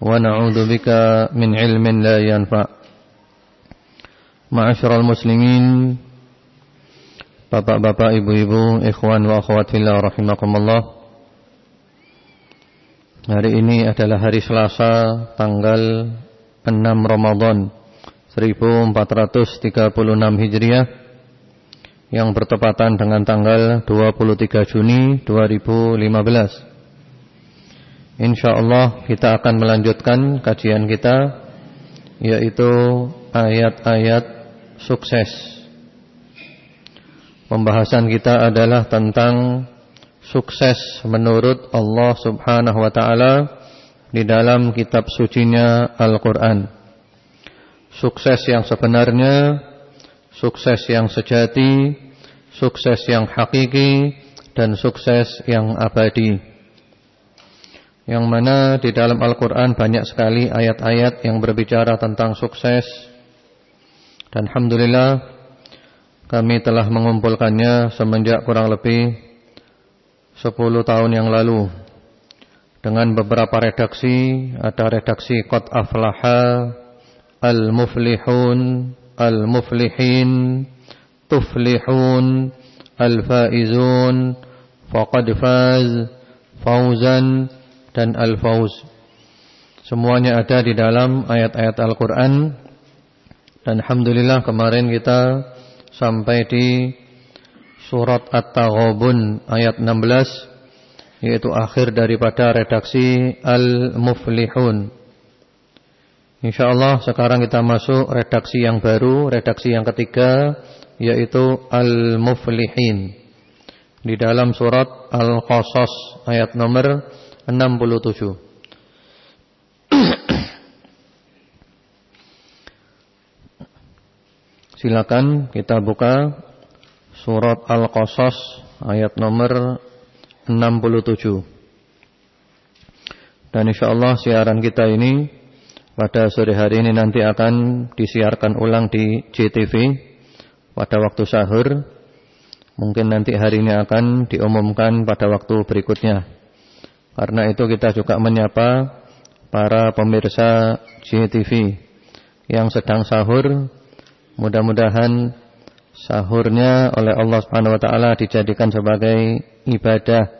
ونعوذ بك من علم لا ينفع Ma'asyiral muslimin Bapak-bapak, ibu-ibu, ikhwan wa akhwat fillah rahimakumullah Hari ini adalah hari Selasa tanggal 6 Ramadan 1436 Hijriah yang bertepatan dengan tanggal 23 Juni 2015 InsyaAllah kita akan melanjutkan kajian kita Yaitu ayat-ayat sukses. Pembahasan kita adalah tentang Sukses menurut Allah subhanahu wa ta'ala Di dalam kitab sucinya Al-Quran. Sukses yang sebenarnya Sukses yang sejati Sukses yang hakiki Dan sukses yang abadi yang mana di dalam Al-Quran banyak sekali ayat-ayat yang berbicara tentang sukses. Dan Alhamdulillah kami telah mengumpulkannya semenjak kurang lebih 10 tahun yang lalu. Dengan beberapa redaksi ada redaksi Qad Aflaha Al-Muflihun Al-Muflihin Tuflihun Al-Faizun Faqad Faz Fauzan dan Al-Fauz. Semuanya ada di dalam ayat-ayat Al-Quran. Dan Alhamdulillah kemarin kita sampai di surat At-Taghabun ayat 16. Yaitu akhir daripada redaksi Al-Muflihun. InsyaAllah sekarang kita masuk redaksi yang baru, redaksi yang ketiga, yaitu Al-Muflihin. Di dalam surat Al-Qasas ayat nomor 67 Silakan kita buka surat Al-Qasas ayat nomor 67 Dan insyaAllah siaran kita ini pada sore hari ini nanti akan disiarkan ulang di JTV pada waktu sahur. Mungkin nanti hari ini akan diumumkan pada waktu berikutnya. Karena itu kita juga menyapa para pemirsa JTV yang sedang sahur. Mudah-mudahan sahurnya oleh Allah Subhanahu wa taala dijadikan sebagai ibadah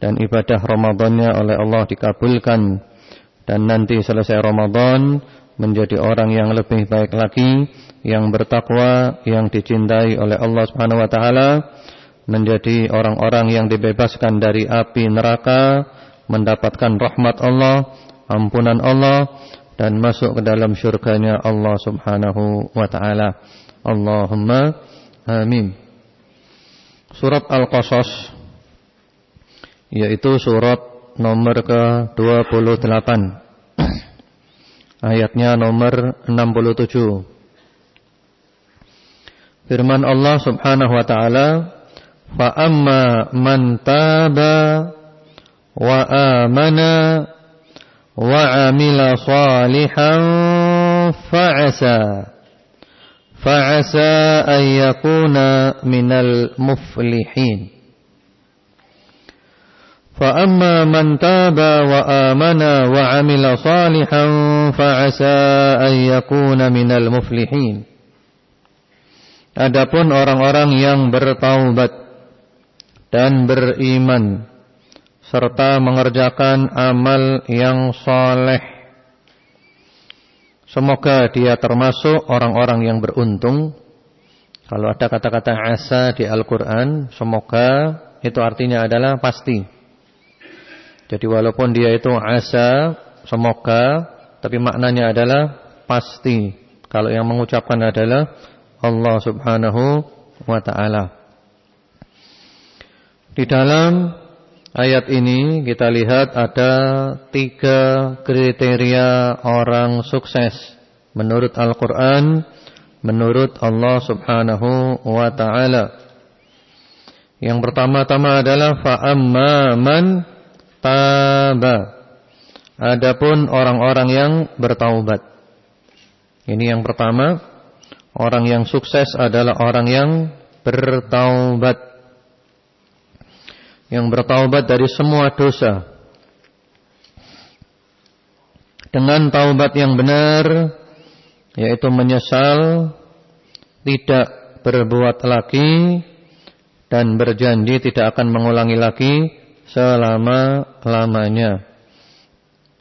dan ibadah Ramadannya oleh Allah dikabulkan dan nanti selesai Ramadan menjadi orang yang lebih baik lagi, yang bertakwa, yang dicintai oleh Allah Subhanahu wa taala menjadi orang-orang yang dibebaskan dari api neraka, mendapatkan rahmat Allah, ampunan Allah dan masuk ke dalam syurganya Allah Subhanahu wa taala. Allahumma amin. Surat Al-Qasas yaitu surat nomor ke-28. Ayatnya nomor 67. Firman Allah Subhanahu wa taala Fa amma man taba wa amana wa amila salihan fa'asa fa'asa an yakuna minal muflihin فأما من تاب وآمن وعمل صالحا فعسى أن يكون من المفلحين Adapun orang-orang yang bertaubat dan beriman serta mengerjakan amal yang soleh. Semoga dia termasuk orang-orang yang beruntung. Kalau ada kata-kata asa di Al-Quran, semoga itu artinya adalah pasti. Jadi walaupun dia itu asa, semoga, tapi maknanya adalah pasti. Kalau yang mengucapkan adalah Allah subhanahu wa ta'ala. Di dalam ayat ini kita lihat ada tiga kriteria orang sukses menurut Al-Quran, menurut Allah subhanahu wa ta'ala. Yang pertama-tama adalah fa'amma man taba. Adapun orang-orang yang bertaubat. Ini yang pertama. Orang yang sukses adalah orang yang bertaubat yang bertaubat dari semua dosa dengan taubat yang benar yaitu menyesal tidak berbuat lagi dan berjanji tidak akan mengulangi lagi selama-lamanya.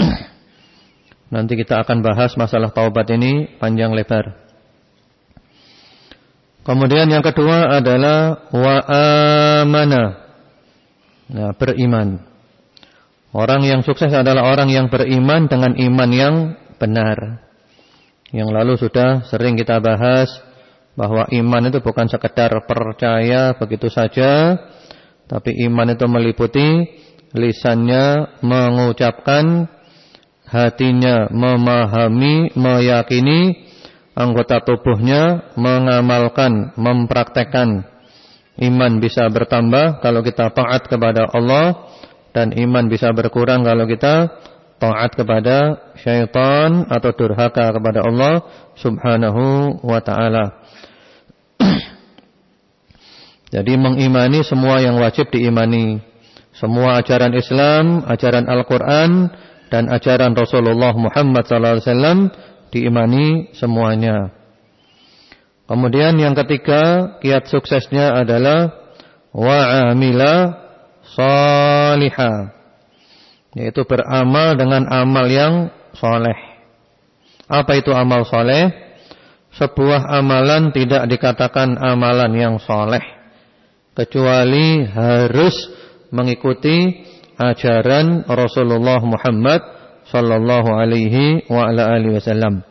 Nanti kita akan bahas masalah taubat ini panjang lebar. Kemudian yang kedua adalah wa amana. Nah, beriman. Orang yang sukses adalah orang yang beriman dengan iman yang benar. Yang lalu sudah sering kita bahas bahwa iman itu bukan sekedar percaya begitu saja, tapi iman itu meliputi lisannya mengucapkan, hatinya memahami, meyakini, anggota tubuhnya mengamalkan, mempraktekkan Iman bisa bertambah kalau kita taat kepada Allah dan iman bisa berkurang kalau kita taat kepada syaitan atau durhaka kepada Allah Subhanahu wa taala. Jadi mengimani semua yang wajib diimani. Semua ajaran Islam, ajaran Al-Qur'an dan ajaran Rasulullah Muhammad sallallahu alaihi wasallam diimani semuanya. Kemudian yang ketiga, kiat suksesnya adalah wa'amila salihah. Yaitu beramal dengan amal yang soleh. Apa itu amal soleh? Sebuah amalan tidak dikatakan amalan yang soleh. Kecuali harus mengikuti ajaran Rasulullah Muhammad sallallahu alaihi wa ala alihi wasallam.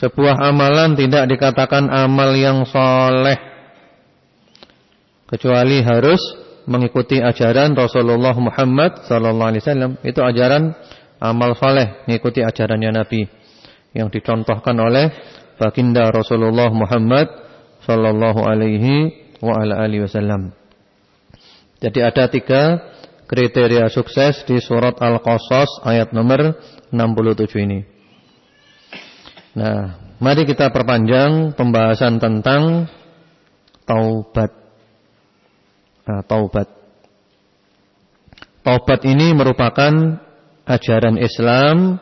Sebuah amalan tidak dikatakan amal yang soleh kecuali harus mengikuti ajaran Rasulullah Muhammad sallallahu alaihi wasallam. Itu ajaran amal soleh, mengikuti ajarannya Nabi yang dicontohkan oleh baginda Rasulullah Muhammad sallallahu alaihi wasallam. Jadi ada tiga kriteria sukses di surat Al-Qasas ayat nomor 67 ini. Nah, mari kita perpanjang pembahasan tentang taubat. Nah, taubat. Taubat ini merupakan ajaran Islam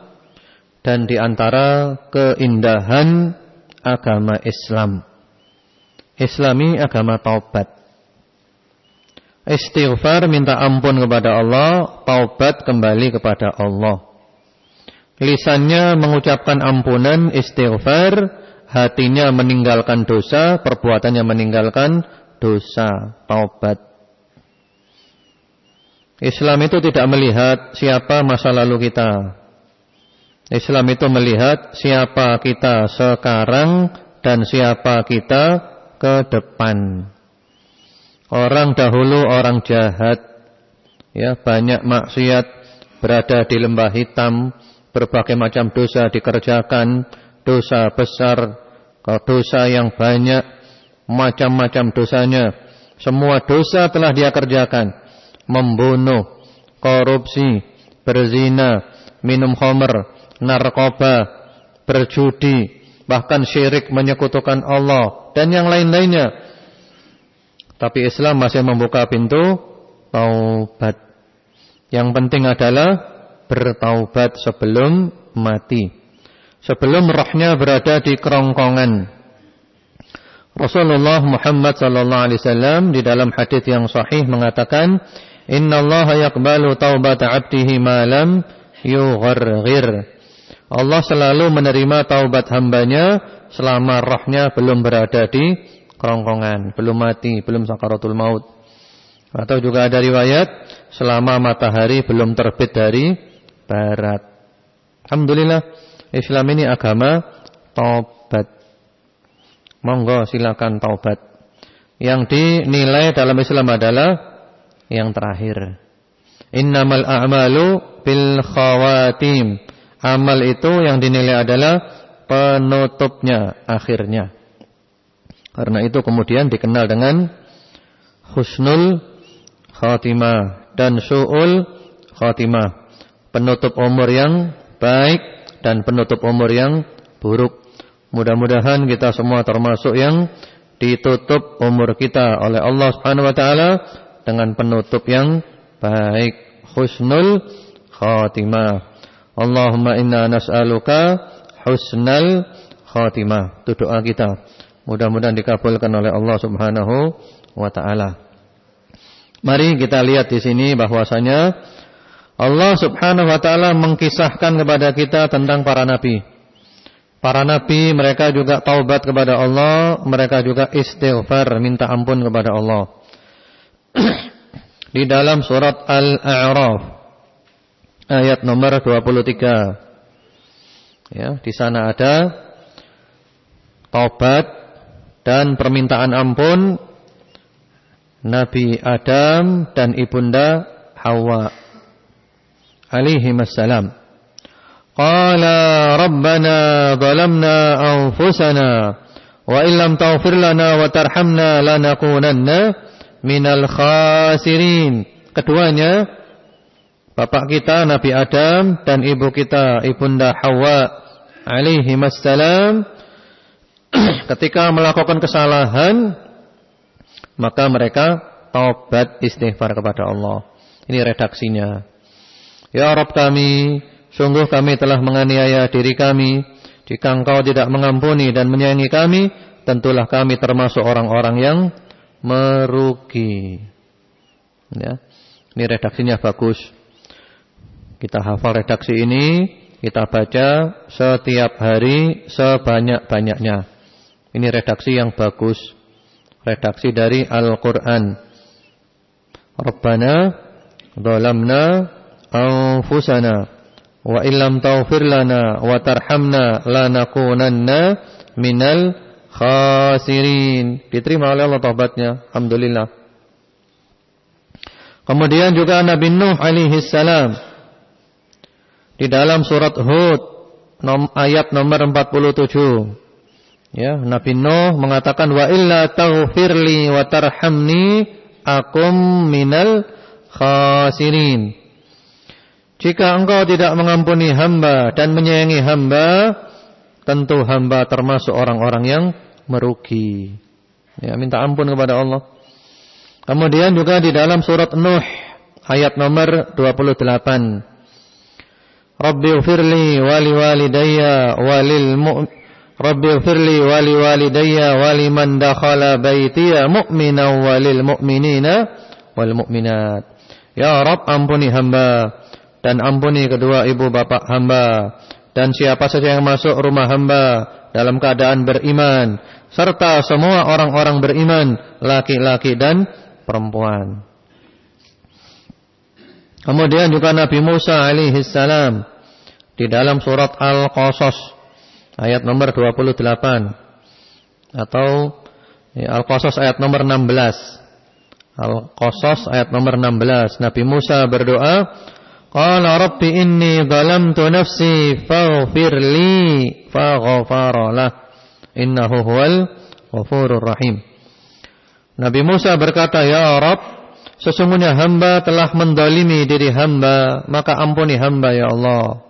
dan di antara keindahan agama Islam. Islami agama taubat. Istighfar minta ampun kepada Allah, taubat kembali kepada Allah. Lisannya mengucapkan ampunan, istighfar, hatinya meninggalkan dosa, perbuatannya meninggalkan dosa, taubat. Islam itu tidak melihat siapa masa lalu kita. Islam itu melihat siapa kita sekarang dan siapa kita ke depan. Orang dahulu orang jahat, ya banyak maksiat berada di lembah hitam, berbagai macam dosa dikerjakan, dosa besar, dosa yang banyak, macam-macam dosanya. Semua dosa telah dia kerjakan. Membunuh, korupsi, berzina, minum khamr, narkoba, berjudi, bahkan syirik menyekutukan Allah dan yang lain-lainnya. Tapi Islam masih membuka pintu taubat. Yang penting adalah bertaubat sebelum mati. Sebelum rohnya berada di kerongkongan. Rasulullah Muhammad sallallahu alaihi wasallam di dalam hadis yang sahih mengatakan, "Innallaha yaqbalu taubata 'abdihi ma lam yugharghir." Allah selalu menerima taubat hambanya selama rohnya belum berada di kerongkongan, belum mati, belum sakaratul maut. Atau juga ada riwayat selama matahari belum terbit dari barat. Alhamdulillah Islam ini agama taubat. Monggo silakan taubat. Yang dinilai dalam Islam adalah yang terakhir. Innamal a'malu bil khawatim. Amal itu yang dinilai adalah penutupnya, akhirnya. Karena itu kemudian dikenal dengan husnul khatimah dan su'ul khatimah. Penutup umur yang baik dan penutup umur yang buruk. Mudah-mudahan kita semua termasuk yang ditutup umur kita oleh Allah Subhanahu wa taala dengan penutup yang baik, husnul khatimah. Allahumma inna nas'aluka husnal khatimah. Itu doa kita. Mudah-mudahan dikabulkan oleh Allah Subhanahu wa taala. Mari kita lihat di sini bahwasanya Allah Subhanahu wa taala mengkisahkan kepada kita tentang para nabi. Para nabi mereka juga taubat kepada Allah, mereka juga istighfar minta ampun kepada Allah. di dalam surat Al-A'raf ayat nomor 23. Ya, di sana ada taubat dan permintaan ampun Nabi Adam dan ibunda Hawa alaihi wassalam. Qala rabbana zalamna anfusana wa illam taghfir lana wa tarhamna lanakunanna minal khasirin. Keduanya bapak kita Nabi Adam dan ibu kita ibunda Hawa alaihi wassalam ketika melakukan kesalahan maka mereka taubat istighfar kepada Allah. Ini redaksinya. Ya Rabb kami, sungguh kami telah menganiaya diri kami. Jika Engkau tidak mengampuni dan menyayangi kami, tentulah kami termasuk orang-orang yang merugi. Ya. Ini redaksinya bagus. Kita hafal redaksi ini, kita baca setiap hari sebanyak-banyaknya. Ini redaksi yang bagus. Redaksi dari Al-Quran. Rabbana Zalamna Wa illam tawfir lana Wa tarhamna Lanakunanna Minal khasirin. Diterima oleh Allah taubatnya. Alhamdulillah. Kemudian juga Nabi Nuh alaihi salam. Di dalam surat Hud ayat nomor 47 Ya, Nabi Nuh mengatakan wa illa taghfirli wa tarhamni akum minal khasirin. Jika engkau tidak mengampuni hamba dan menyayangi hamba, tentu hamba termasuk orang-orang yang merugi. Ya, minta ampun kepada Allah. Kemudian juga di dalam surat Nuh ayat nomor 28. Rabbi ufirli wali walidayya walil mu'min Rabbi firli wali walidayya wali man dakhala baitiya mu'minan walil mu'minina wal mu'minat. Ya Rabb ampuni hamba dan ampuni kedua ibu bapak hamba dan siapa saja yang masuk rumah hamba dalam keadaan beriman serta semua orang-orang beriman laki-laki dan perempuan. Kemudian juga Nabi Musa alaihi salam di dalam surat Al-Qasas ayat nomor 28 atau ya, Al-Qasas ayat nomor 16. Al-Qasas ayat nomor 16. Nabi Musa berdoa, "Qala rabbi inni zalamtu nafsi faghfir li." Faghfara lah. Innahu huwal ghafurur rahim. Nabi Musa berkata, "Ya Rabb, sesungguhnya hamba telah mendalimi diri hamba, maka ampuni hamba ya Allah."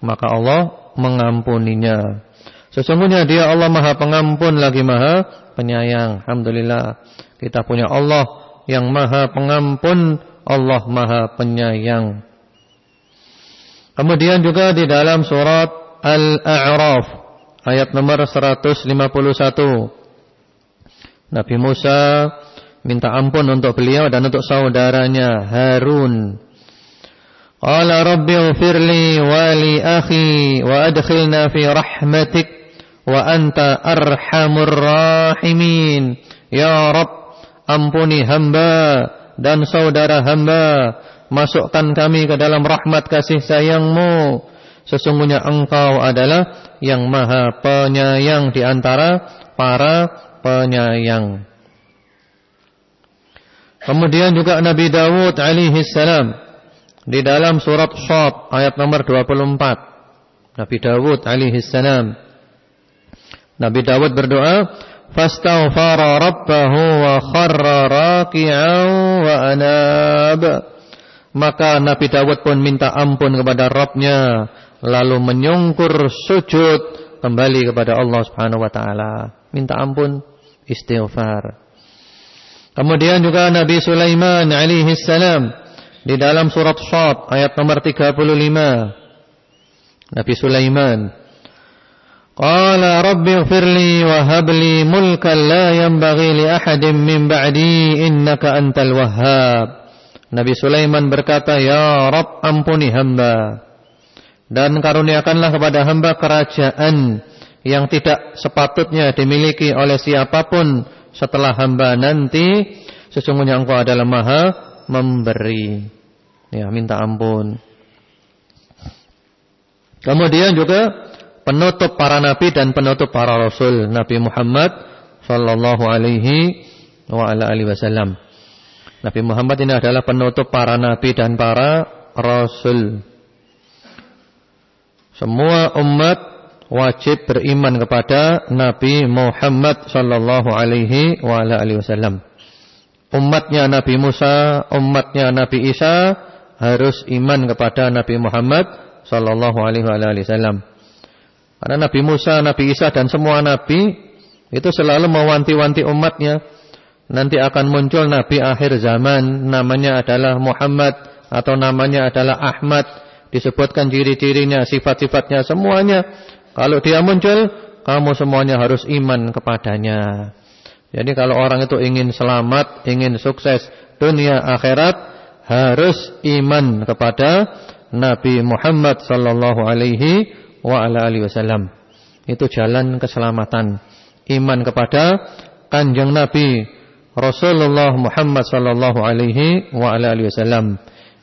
Maka Allah mengampuninya. Sesungguhnya dia Allah maha pengampun lagi maha penyayang. Alhamdulillah. Kita punya Allah yang maha pengampun. Allah maha penyayang. Kemudian juga di dalam surat Al-A'raf. Ayat nomor 151. Nabi Musa minta ampun untuk beliau dan untuk saudaranya Harun. Qala rabbi ighfirli wa li akhi wa adkhilna fi rahmatik wa anta arhamur rahimin. Ya Rabb, ampuni hamba dan saudara hamba, masukkan kami ke dalam rahmat kasih sayangmu. Sesungguhnya engkau adalah yang maha penyayang di antara para penyayang. Kemudian juga Nabi Dawud alaihi salam di dalam surat Shad ayat nomor 24. Nabi Dawud alaihi salam Nabi Dawud berdoa, "Fastaghfara rabbahu wa kharra raki'an wa anab." Maka Nabi Dawud pun minta ampun kepada Rabbnya lalu menyungkur sujud kembali kepada Allah Subhanahu wa taala. Minta ampun, istighfar. Kemudian juga Nabi Sulaiman alaihi salam di dalam surat Shad ayat nomor 35. Nabi Sulaiman Qala rabbi ighfirli wa habli mulkan la yanbaghi li ahadin min ba'di innaka antal wahhab. Nabi Sulaiman berkata, "Ya Rabb, ampuni hamba dan karuniakanlah kepada hamba kerajaan yang tidak sepatutnya dimiliki oleh siapa pun setelah hamba nanti. Sesungguhnya engkau adalah maha memberi. Ya minta ampun. Kemudian juga penutup para nabi dan penutup para rasul Nabi Muhammad sallallahu alaihi wasallam Nabi Muhammad ini adalah penutup para nabi dan para rasul semua umat wajib beriman kepada Nabi Muhammad sallallahu alaihi wasallam. Umatnya Nabi Musa, umatnya Nabi Isa harus iman kepada Nabi Muhammad sallallahu alaihi wasallam. Karena Nabi Musa, Nabi Isa dan semua nabi itu selalu mewanti-wanti umatnya. Nanti akan muncul nabi akhir zaman namanya adalah Muhammad atau namanya adalah Ahmad disebutkan ciri-cirinya, sifat-sifatnya semuanya. Kalau dia muncul, kamu semuanya harus iman kepadanya. Jadi kalau orang itu ingin selamat, ingin sukses dunia akhirat, harus iman kepada Nabi Muhammad sallallahu alaihi wa ala alihi wasallam. Itu jalan keselamatan. Iman kepada Kanjeng Nabi Rasulullah Muhammad sallallahu alaihi wa ala alihi wasallam.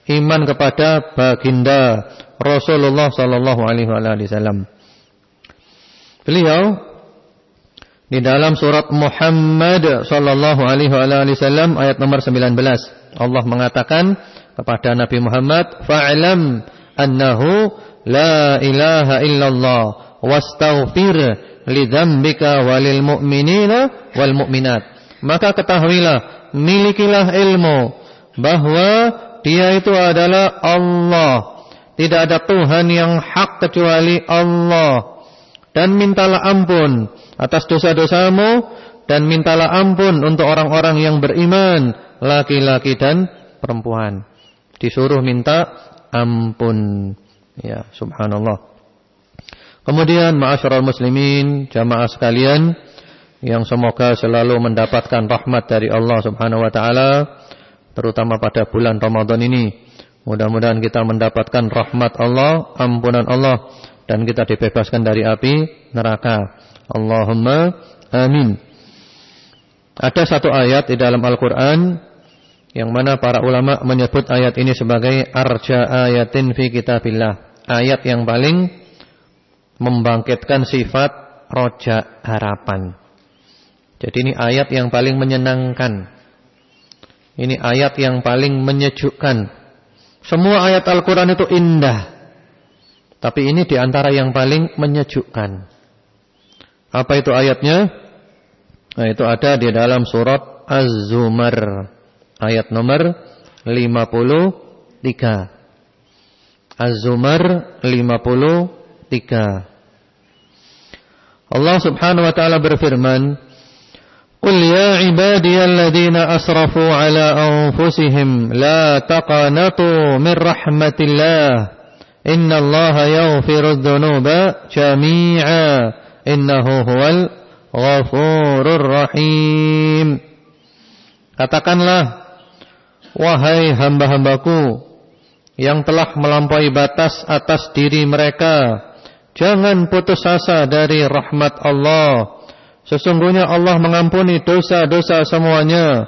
Iman kepada baginda Rasulullah sallallahu alaihi wasallam. Beliau di dalam surat Muhammad sallallahu alaihi wasallam ayat nomor 19 Allah mengatakan kepada Nabi Muhammad fa'lam annahu la ilaha illallah wastaghfir lidzambika walil mu'minina wal mu'minat maka ketahuilah milikilah ilmu bahwa dia itu adalah Allah. Tidak ada Tuhan yang hak kecuali Allah. Dan mintalah ampun atas dosa-dosamu dan mintalah ampun untuk orang-orang yang beriman, laki-laki dan perempuan. Disuruh minta ampun. Ya, subhanallah. Kemudian ma'asyiral muslimin, jamaah sekalian yang semoga selalu mendapatkan rahmat dari Allah Subhanahu wa taala terutama pada bulan Ramadan ini. Mudah-mudahan kita mendapatkan rahmat Allah, ampunan Allah dan kita dibebaskan dari api neraka. Allahumma amin. Ada satu ayat di dalam Al-Qur'an yang mana para ulama menyebut ayat ini sebagai arja ayatin fi kitabillah. Ayat yang paling membangkitkan sifat roja harapan. Jadi ini ayat yang paling menyenangkan ini ayat yang paling menyejukkan. Semua ayat Al-Quran itu indah. Tapi ini di antara yang paling menyejukkan. Apa itu ayatnya? Nah, itu ada di dalam surat Az-Zumar. Ayat nomor 53. Az-Zumar 53. Allah subhanahu wa ta'ala berfirman. قل يا عبادي الذين أسرفوا على أنفسهم لا تقنطوا من رحمة الله إن الله يغفر الذنوب جميعا إنه هو الغفور الرحيم Katakanlah Wahai hamba-hambaku yang telah melampaui batas atas diri mereka. Jangan putus asa dari rahmat Allah. Sesungguhnya Allah mengampuni dosa-dosa semuanya.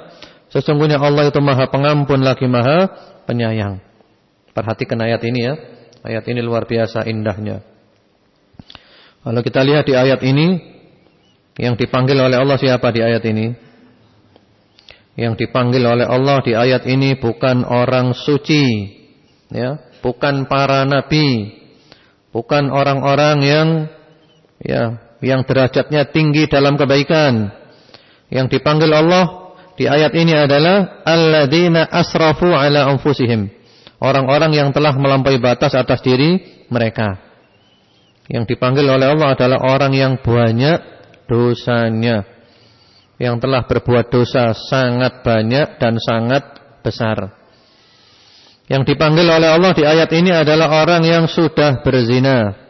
Sesungguhnya Allah itu maha pengampun lagi maha penyayang. Perhatikan ayat ini ya. Ayat ini luar biasa indahnya. Kalau kita lihat di ayat ini, yang dipanggil oleh Allah siapa di ayat ini? Yang dipanggil oleh Allah di ayat ini bukan orang suci, ya, bukan para nabi, bukan orang-orang yang ya, yang derajatnya tinggi dalam kebaikan. Yang dipanggil Allah di ayat ini adalah alladzina asrafu ala anfusihim. Orang-orang yang telah melampaui batas atas diri mereka. Yang dipanggil oleh Allah adalah orang yang banyak dosanya. Yang telah berbuat dosa sangat banyak dan sangat besar. Yang dipanggil oleh Allah di ayat ini adalah orang yang sudah berzina.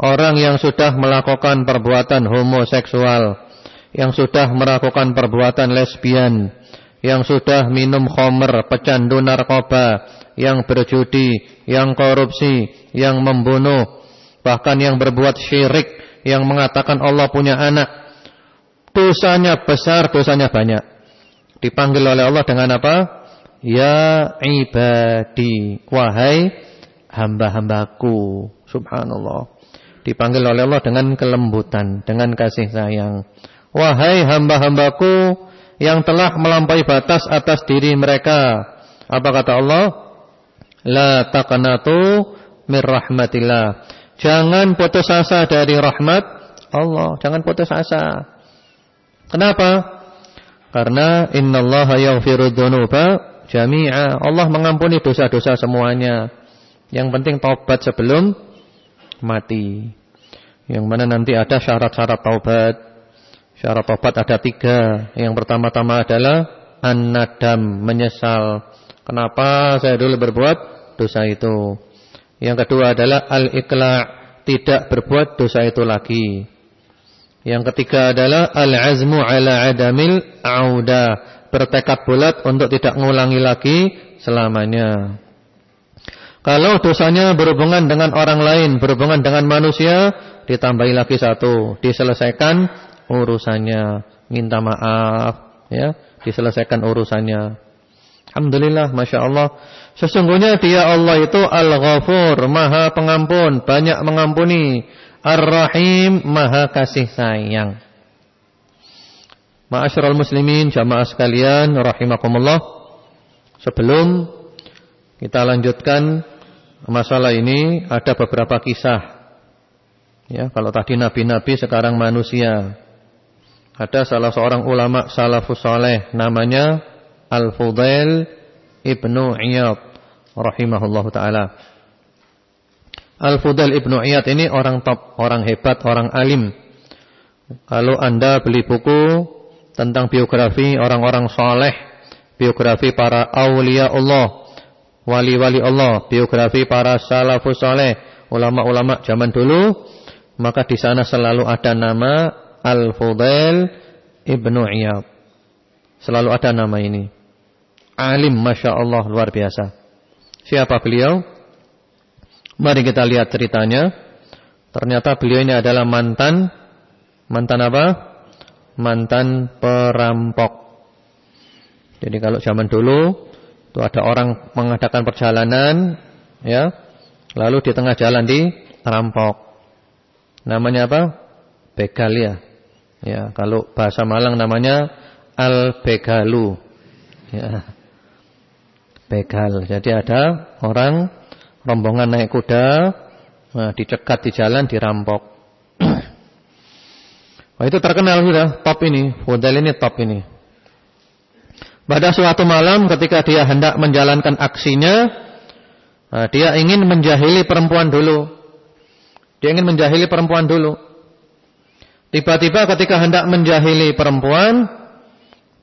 Orang yang sudah melakukan perbuatan homoseksual. Yang sudah melakukan perbuatan lesbian. Yang sudah minum khomer, pecandu narkoba. Yang berjudi, yang korupsi, yang membunuh. Bahkan yang berbuat syirik. Yang mengatakan Allah punya anak. Dosanya besar, dosanya banyak. Dipanggil oleh Allah dengan apa? Ya ibadi Wahai hamba-hambaku Subhanallah Dipanggil oleh Allah dengan kelembutan Dengan kasih sayang Wahai hamba-hambaku Yang telah melampaui batas atas diri mereka Apa kata Allah? La taqnatu min rahmatillah Jangan putus asa dari rahmat Allah Jangan putus asa Kenapa? Karena innallaha yaghfiru dzunuba jami'a. Allah mengampuni dosa-dosa semuanya. Yang penting taubat sebelum mati. Yang mana nanti ada syarat-syarat taubat. Syarat taubat ada tiga. Yang pertama-tama adalah an-nadam, menyesal. Kenapa saya dulu berbuat dosa itu. Yang kedua adalah al-iqla' tidak berbuat dosa itu lagi. Yang ketiga adalah al-azmu ala adamil auda bertekad bulat untuk tidak mengulangi lagi selamanya. Kalau dosanya berhubungan dengan orang lain, berhubungan dengan manusia, ditambahi lagi satu, diselesaikan urusannya, minta maaf, ya, diselesaikan urusannya. Alhamdulillah, masya Allah. Sesungguhnya dia Allah itu Al-Ghafur, Maha Pengampun, banyak mengampuni, Ar-Rahim, Maha Kasih Sayang. Ma'asyiral muslimin jamaah sekalian rahimakumullah. Sebelum kita lanjutkan masalah ini ada beberapa kisah. Ya, kalau tadi nabi-nabi sekarang manusia. Ada salah seorang ulama salafus saleh namanya Al-Fudail Ibnu Iyad rahimahullah taala. Al-Fudail Ibnu Iyad ini orang top, orang hebat, orang alim. Kalau Anda beli buku tentang biografi orang-orang soleh, biografi para awliya Allah, wali-wali Allah, biografi para salafus soleh, ulama-ulama zaman dulu, maka di sana selalu ada nama Al-Fudail Ibnu Iyad. Selalu ada nama ini. Alim Masya Allah luar biasa. Siapa beliau? Mari kita lihat ceritanya. Ternyata beliau ini adalah mantan. Mantan apa? mantan perampok. Jadi kalau zaman dulu itu ada orang mengadakan perjalanan ya, lalu di tengah jalan di rampok. Namanya apa? Begal ya. Ya, kalau bahasa Malang namanya al-begalu. Ya. Begal. Jadi ada orang rombongan naik kuda, nah, dicegat di jalan dirampok. Oh, itu terkenal sudah top ini, Fudail ini top ini. Pada suatu malam ketika dia hendak menjalankan aksinya, nah, dia ingin menjahili perempuan dulu. Dia ingin menjahili perempuan dulu. Tiba-tiba ketika hendak menjahili perempuan,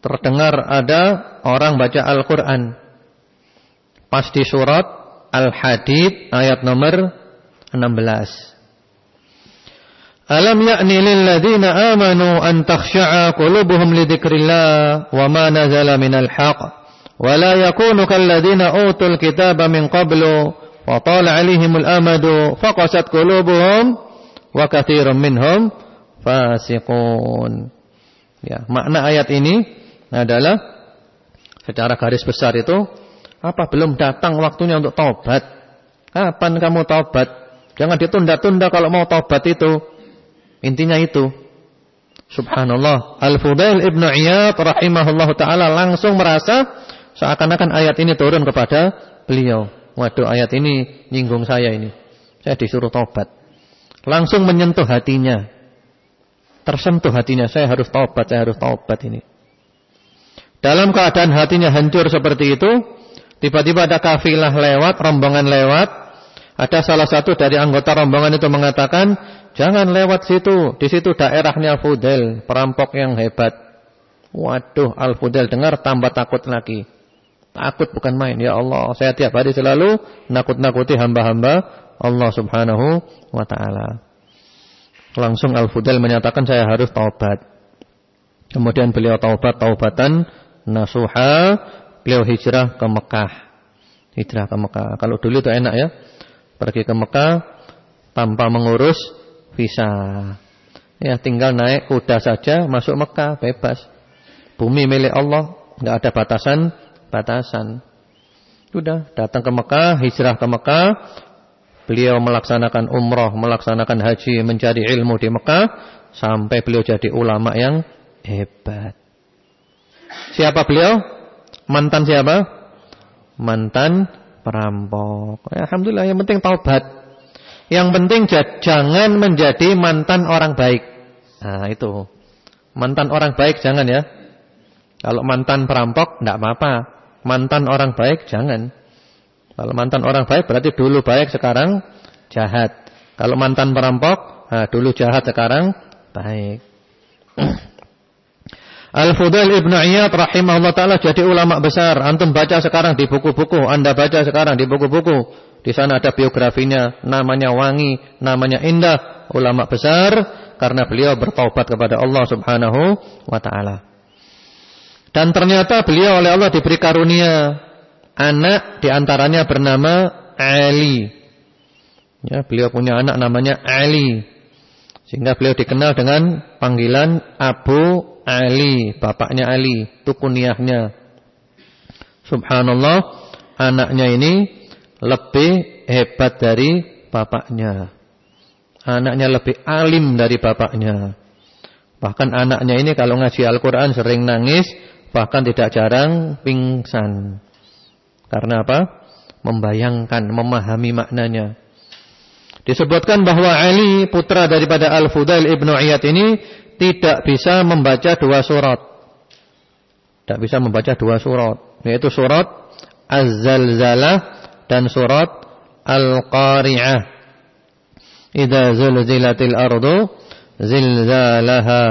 terdengar ada orang baca Al-Quran. Pas di surat Al-Hadid ayat nomor 16. Alam ya'ni lilladzina amanu an takhsha'a qulubuhum li dzikrillah wa ma nazala minal haqq wa la yakunu kal ladzina utul kitaba min qablu wa tala 'alaihimul amadu faqasat qulubuhum wa katsirun minhum fasiqun. Ya, makna ayat ini adalah secara garis besar itu apa belum datang waktunya untuk taubat? Kapan kamu taubat? Jangan ditunda-tunda kalau mau taubat itu intinya itu subhanallah Al-Fudail Ibnu Iyad rahimahullah taala langsung merasa Seakan-akan ayat ini turun kepada beliau. Waduh ayat ini nyinggung saya ini. Saya disuruh tobat. Langsung menyentuh hatinya. Tersentuh hatinya. Saya harus tobat, saya harus tobat ini. Dalam keadaan hatinya hancur seperti itu. Tiba-tiba ada kafilah lewat, rombongan lewat. Ada salah satu dari anggota rombongan itu mengatakan. Jangan lewat situ. Di situ daerahnya Fudel. Perampok yang hebat. Waduh, Al-Fudel dengar tambah takut lagi. Takut bukan main. Ya Allah, saya tiap hari selalu nakut-nakuti hamba-hamba Allah Subhanahu wa taala. Langsung Al-Fudail menyatakan saya harus taubat. Kemudian beliau taubat taubatan nasuha, beliau hijrah ke Mekah. Hijrah ke Mekah. Kalau dulu itu enak ya. Pergi ke Mekah tanpa mengurus visa. Ya, tinggal naik kuda saja masuk Mekah bebas. Bumi milik Allah, enggak ada batasan batasan. Sudah datang ke Mekah, hijrah ke Mekah. Beliau melaksanakan umroh, melaksanakan haji, mencari ilmu di Mekah. Sampai beliau jadi ulama yang hebat. Siapa beliau? Mantan siapa? Mantan perampok. Ya, Alhamdulillah yang penting taubat. Yang penting jangan menjadi mantan orang baik. Nah itu. Mantan orang baik jangan ya. Kalau mantan perampok tidak apa-apa. Mantan orang baik jangan. Kalau mantan orang baik berarti dulu baik sekarang jahat. Kalau mantan perampok, nah dulu jahat sekarang baik. Al-Fudail Ibn Iyad rahimahullah taala jadi ulama besar. Antum baca sekarang di buku-buku, Anda baca sekarang di buku-buku. Di sana ada biografinya, namanya wangi, namanya indah, ulama besar karena beliau bertaubat kepada Allah Subhanahu wa taala. Dan ternyata beliau oleh Allah diberi karunia anak di antaranya bernama Ali. Ya, beliau punya anak namanya Ali. Sehingga beliau dikenal dengan panggilan Abu Ali, bapaknya Ali, itu kuniahnya. Subhanallah, anaknya ini lebih hebat dari bapaknya. Anaknya lebih alim dari bapaknya. Bahkan anaknya ini kalau ngaji Al-Quran sering nangis Bahkan tidak jarang pingsan. Karena apa? Membayangkan, memahami maknanya. Disebutkan bahwa Ali putra daripada Al-Fudail Ibnu Iyad ini tidak bisa membaca dua surat. Tidak bisa membaca dua surat. Yaitu surat Az-Zalzalah dan surat Al-Qari'ah. Idza zulzilatil ardu zilzalaha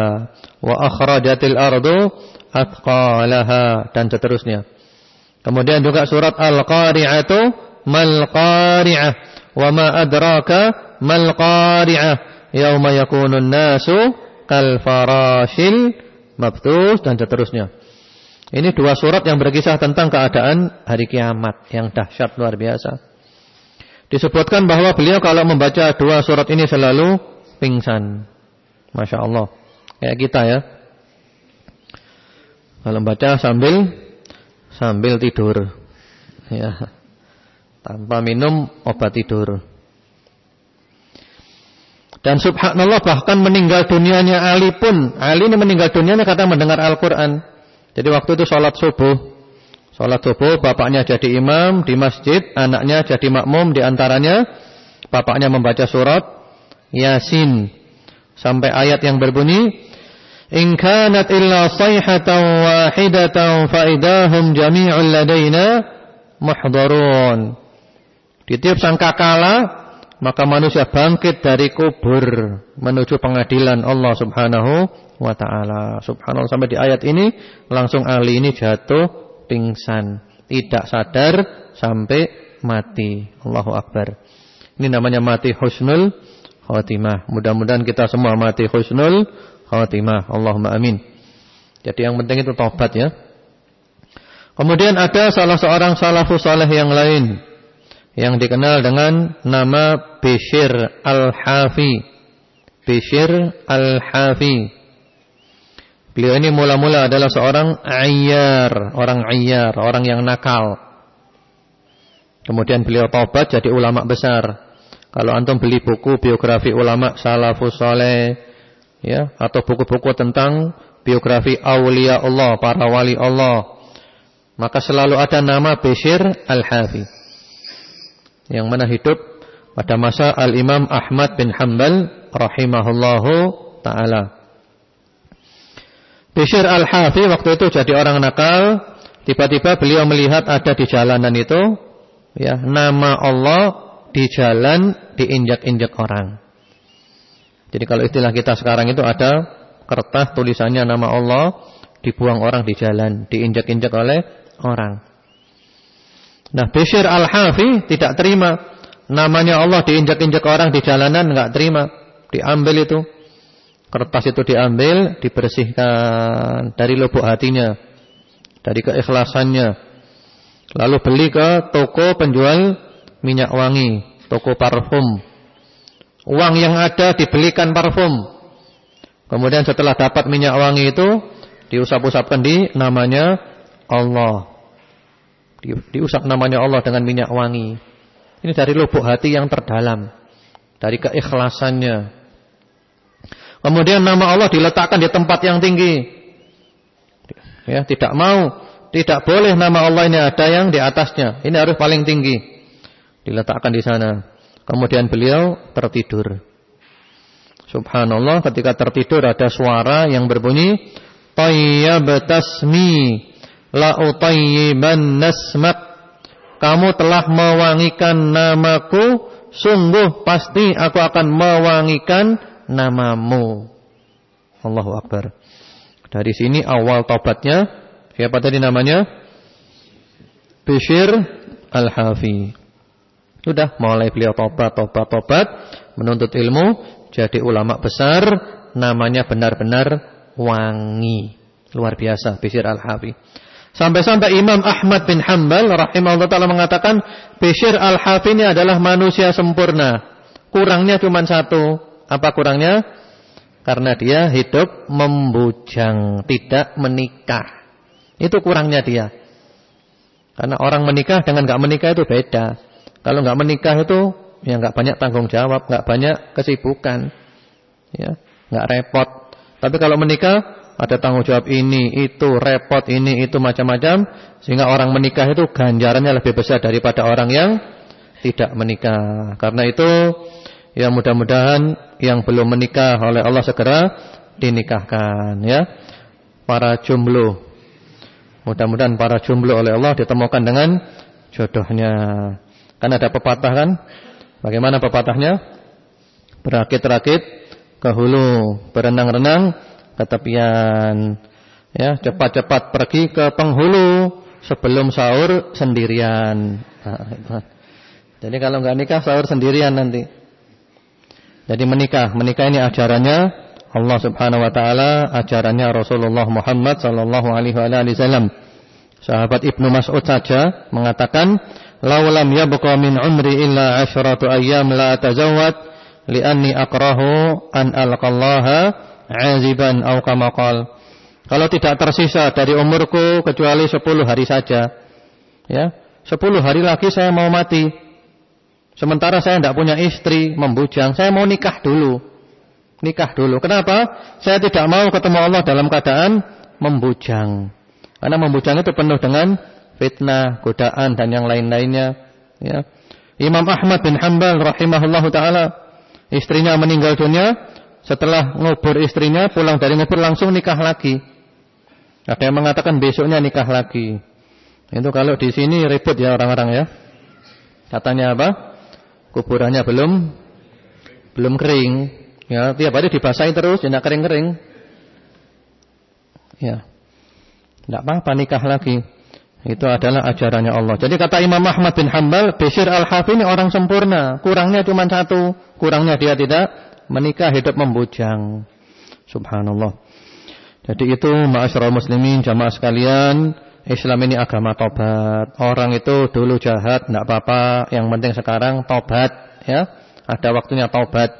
wa akhrajatil ardu athqalaha dan seterusnya. Kemudian juga surat Al-Qari'atu mal qari'ah wa ma adraka mal qari'ah yauma yakunun nasu kal farashil mabthus dan seterusnya. Ini dua surat yang berkisah tentang keadaan hari kiamat yang dahsyat luar biasa. Disebutkan bahwa beliau kalau membaca dua surat ini selalu pingsan. Masya Allah. Kayak kita ya. Kalau baca sambil sambil tidur. Ya. Tanpa minum obat tidur. Dan subhanallah bahkan meninggal dunianya Ali pun. Ali ini meninggal dunianya kata mendengar Al-Quran. Jadi waktu itu sholat subuh. Sholat subuh bapaknya jadi imam di masjid. Anaknya jadi makmum di antaranya. Bapaknya membaca surat Yasin. Sampai ayat yang berbunyi. In kanat illa sayhatan wahidatan faidahum jami'un ladaina muhdarun. Di tiap sangkakala maka manusia bangkit dari kubur menuju pengadilan Allah Subhanahu wa taala. Subhanallah sampai di ayat ini langsung Ali ini jatuh pingsan, tidak sadar sampai mati. Allahu akbar. Ini namanya mati husnul khotimah. Mudah-mudahan kita semua mati husnul khatimah. Allahumma amin. Jadi yang penting itu taubat ya. Kemudian ada salah seorang salafus saleh yang lain yang dikenal dengan nama Bishir Al-Hafi. Bishir Al-Hafi. Beliau ini mula-mula adalah seorang ayyar, orang ayyar, orang yang nakal. Kemudian beliau taubat jadi ulama besar. Kalau antum beli buku biografi ulama salafus saleh ya atau buku-buku tentang biografi aulia Allah, para wali Allah, maka selalu ada nama Bishir Al-Hafi. Yang mana hidup pada masa Al-Imam Ahmad bin Hanbal rahimahullahu taala. Bishr al-Hafi waktu itu jadi orang nakal. Tiba-tiba beliau melihat ada di jalanan itu. ya Nama Allah di jalan diinjak-injak orang. Jadi kalau istilah kita sekarang itu ada kertas tulisannya nama Allah dibuang orang di jalan, diinjak-injak oleh orang. Nah, Bishr al-Hafi tidak terima namanya Allah diinjak-injak orang di jalanan, enggak terima, diambil itu. Kertas itu diambil, dibersihkan dari lubuk hatinya, dari keikhlasannya. Lalu beli ke toko penjual minyak wangi, toko parfum. Uang yang ada dibelikan parfum. Kemudian setelah dapat minyak wangi itu diusap-usapkan di namanya Allah. Diusap namanya Allah dengan minyak wangi. Ini dari lubuk hati yang terdalam, dari keikhlasannya, Kemudian nama Allah diletakkan di tempat yang tinggi. Ya, tidak mau, tidak boleh nama Allah ini ada yang di atasnya. Ini harus paling tinggi. Diletakkan di sana. Kemudian beliau tertidur. Subhanallah ketika tertidur ada suara yang berbunyi Tayyabatasmi la utayyiban nasmak Kamu telah mewangikan namaku Sungguh pasti aku akan mewangikan namamu. Allahu Akbar. Dari sini awal taubatnya siapa tadi namanya? Bishir Al-Hafi. Sudah mulai beliau tobat, tobat, tobat, menuntut ilmu, jadi ulama besar, namanya benar-benar wangi. Luar biasa Bishir Al-Hafi. Sampai-sampai Imam Ahmad bin Hanbal rahimahullah taala mengatakan Bishir Al-Hafi ini adalah manusia sempurna. Kurangnya cuma satu, apa kurangnya? Karena dia hidup membujang, tidak menikah. Itu kurangnya dia. Karena orang menikah dengan nggak menikah itu beda. Kalau nggak menikah itu ya nggak banyak tanggung jawab, nggak banyak kesibukan, ya nggak repot. Tapi kalau menikah ada tanggung jawab ini, itu, repot ini, itu macam-macam. Sehingga orang menikah itu ganjarannya lebih besar daripada orang yang tidak menikah. Karena itu Ya mudah-mudahan yang belum menikah oleh Allah segera dinikahkan ya. Para jomblo. Mudah-mudahan para jomblo oleh Allah ditemukan dengan jodohnya. Kan ada pepatah kan? Bagaimana pepatahnya? Berakit-rakit ke hulu, berenang-renang ke tepian. Ya, cepat-cepat pergi ke penghulu sebelum sahur sendirian. Nah, Jadi kalau nggak nikah sahur sendirian nanti. Jadi menikah, menikah ini ajarannya Allah Subhanahu wa taala, ajarannya Rasulullah Muhammad sallallahu alaihi wasallam. Sahabat Ibnu Mas'ud saja mengatakan, "Laulam yabqa min umri illa asyratu ayyam la atazawwad li'anni akrahu an alqallaha 'aziban kama Kalau tidak tersisa dari umurku kecuali 10 hari saja. Ya, 10 hari lagi saya mau mati. Sementara saya tidak punya istri, membujang. Saya mau nikah dulu. Nikah dulu. Kenapa? Saya tidak mau ketemu Allah dalam keadaan membujang. Karena membujang itu penuh dengan fitnah, godaan dan yang lain-lainnya. Ya. Imam Ahmad bin Hanbal rahimahullahu taala istrinya meninggal dunia, setelah ngubur istrinya pulang dari ngubur langsung nikah lagi. Ada yang mengatakan besoknya nikah lagi. Itu kalau di sini ribut ya orang-orang ya. Katanya apa? kuburannya belum belum kering, ya tiap hari dibasahi terus, tidak kering-kering. Ya. Tidak apa-apa nikah lagi. Itu adalah ajarannya Allah. Jadi kata Imam Ahmad bin Hanbal, Bishir al-Hafi ini orang sempurna. Kurangnya cuma satu. Kurangnya dia tidak menikah hidup membujang. Subhanallah. Jadi itu ma'asyiral muslimin jamaah sekalian Islam ini agama tobat. Orang itu dulu jahat, tidak apa-apa. Yang penting sekarang tobat, ya. Ada waktunya tobat.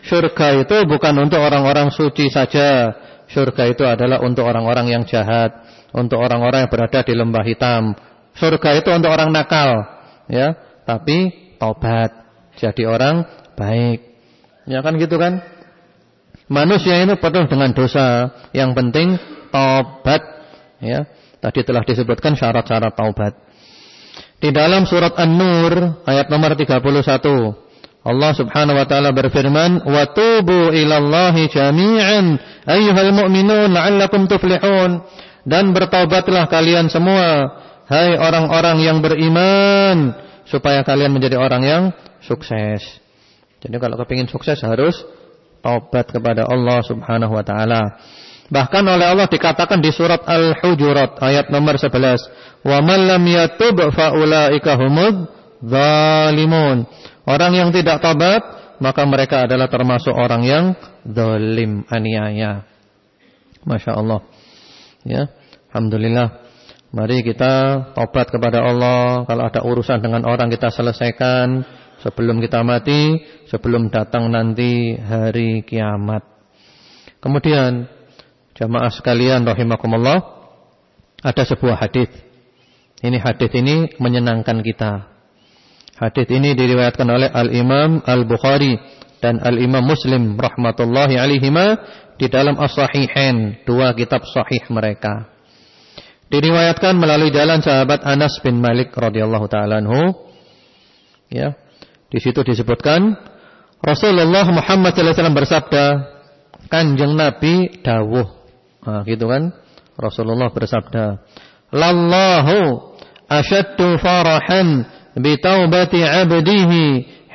Surga itu bukan untuk orang-orang suci saja. Surga itu adalah untuk orang-orang yang jahat, untuk orang-orang yang berada di lembah hitam. Surga itu untuk orang nakal, ya. Tapi tobat, jadi orang baik. Ya kan gitu kan? Manusia itu penuh dengan dosa. Yang penting tobat, ya. Tadi telah disebutkan syarat-syarat taubat. Di dalam surat An-Nur ayat nomor 31 Allah Subhanahu wa taala berfirman, "Wa tubu ilallahi jami'an ayyuhal mu'minun la'allakum tuflihun." Dan bertaubatlah kalian semua, hai orang-orang yang beriman, supaya kalian menjadi orang yang sukses. Jadi kalau kepingin sukses harus taubat kepada Allah Subhanahu wa taala. Bahkan oleh Allah dikatakan di surat Al-Hujurat ayat nomor 11, "Wa man lam yatub fa ulaika humud zalimun." Orang yang tidak tobat, maka mereka adalah termasuk orang yang zalim, aniaya. Masya Allah. Ya, alhamdulillah. Mari kita tobat kepada Allah. Kalau ada urusan dengan orang kita selesaikan sebelum kita mati, sebelum datang nanti hari kiamat. Kemudian Jamaah sekalian rahimakumullah, ada sebuah hadis. Ini hadis ini menyenangkan kita. Hadis ini diriwayatkan oleh Al-Imam Al-Bukhari dan Al-Imam Muslim rahmatullahi alaihima di dalam As-Sahihain, dua kitab sahih mereka. Diriwayatkan melalui jalan sahabat Anas bin Malik radhiyallahu taala anhu. Ya. Di situ disebutkan Rasulullah Muhammad wasallam bersabda, Kanjeng Nabi dawuh Nah, gitu kan? Rasulullah bersabda, "Lallahu ashaddu farahan bi taubati 'abdihi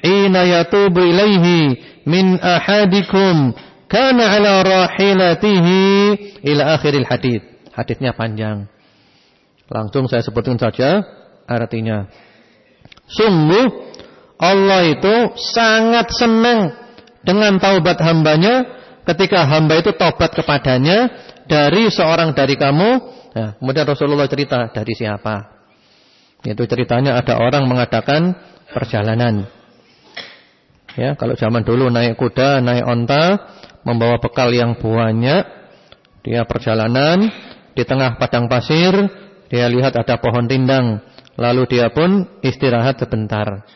hina yatubu ilaihi min ahadikum kana 'ala rahilatihi ila akhiril hadis." Hadisnya panjang. Langsung saya sebutkan saja artinya. Sungguh Allah itu sangat senang dengan taubat hambanya ketika hamba itu taubat kepadanya dari seorang dari kamu. Ya, kemudian Rasulullah cerita dari siapa? Itu ceritanya ada orang mengadakan perjalanan. Ya, kalau zaman dulu naik kuda, naik onta, membawa bekal yang banyak, dia perjalanan di tengah padang pasir, dia lihat ada pohon rindang, lalu dia pun istirahat sebentar.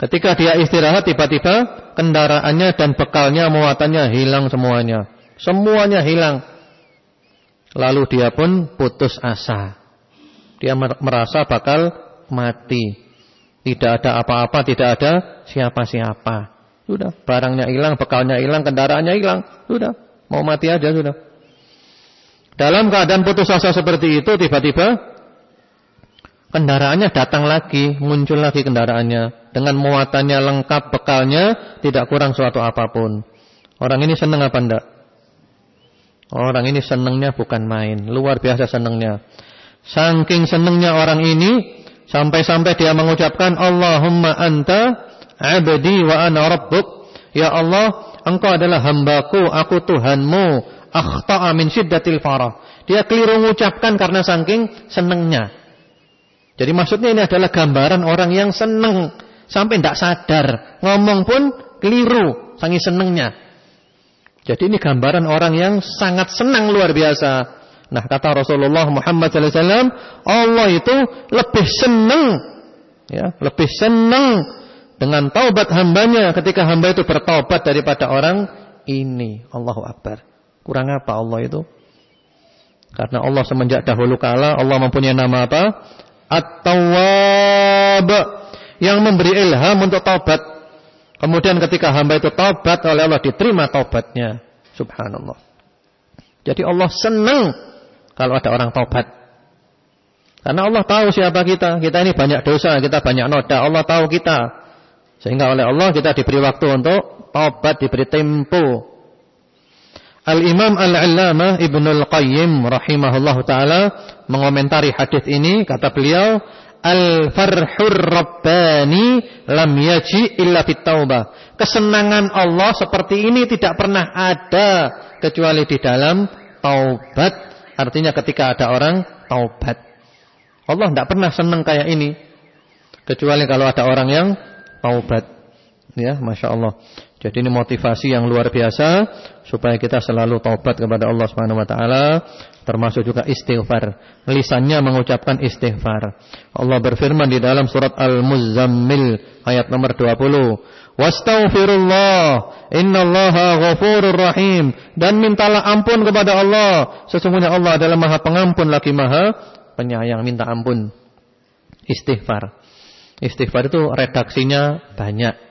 Ketika dia istirahat tiba-tiba kendaraannya dan bekalnya muatannya hilang semuanya. Semuanya hilang. Lalu dia pun putus asa. Dia merasa bakal mati. Tidak ada apa-apa, tidak ada siapa-siapa. Sudah, barangnya hilang, bekalnya hilang, kendaraannya hilang. Sudah, mau mati aja sudah. Dalam keadaan putus asa seperti itu, tiba-tiba kendaraannya datang lagi, muncul lagi kendaraannya. Dengan muatannya lengkap, bekalnya tidak kurang suatu apa pun. Orang ini senang apa enggak? Orang ini senangnya bukan main, luar biasa senangnya. Saking senangnya orang ini sampai-sampai dia mengucapkan Allahumma anta abdi wa ana rabbuk. Ya Allah, engkau adalah hambaku, aku Tuhanmu. Akhta'a min syiddatil farah. Dia keliru mengucapkan karena saking senangnya. Jadi maksudnya ini adalah gambaran orang yang senang sampai tidak sadar, ngomong pun keliru saking senangnya. Jadi ini gambaran orang yang sangat senang luar biasa. Nah kata Rasulullah Muhammad SAW, Allah itu lebih senang, ya, lebih senang dengan taubat hambanya ketika hamba itu bertaubat daripada orang ini. Allahu Akbar. Kurang apa Allah itu? Karena Allah semenjak dahulu kala Allah mempunyai nama apa? At-Tawwab yang memberi ilham untuk taubat. Kemudian ketika hamba itu taubat oleh Allah diterima taubatnya. Subhanallah. Jadi Allah senang kalau ada orang taubat. Karena Allah tahu siapa kita. Kita ini banyak dosa, kita banyak noda. Allah tahu kita. Sehingga oleh Allah kita diberi waktu untuk taubat, diberi tempo. Al-Imam Al-Allamah Ibnul Qayyim rahimahullah taala mengomentari hadis ini kata beliau Al-farhur rabbani lam yaji illa fit taubah. Kesenangan Allah seperti ini tidak pernah ada kecuali di dalam taubat. Artinya ketika ada orang taubat. Allah tidak pernah senang kayak ini. Kecuali kalau ada orang yang taubat. Ya, Masya Allah. Jadi ini motivasi yang luar biasa supaya kita selalu taubat kepada Allah Subhanahu wa taala, termasuk juga istighfar. Lisannya mengucapkan istighfar. Allah berfirman di dalam surat Al-Muzammil ayat nomor 20, "Wastaghfirullah, innallaha ghafurur rahim." Dan mintalah ampun kepada Allah. Sesungguhnya Allah adalah Maha Pengampun lagi Maha Penyayang. Minta ampun. Istighfar. Istighfar itu redaksinya banyak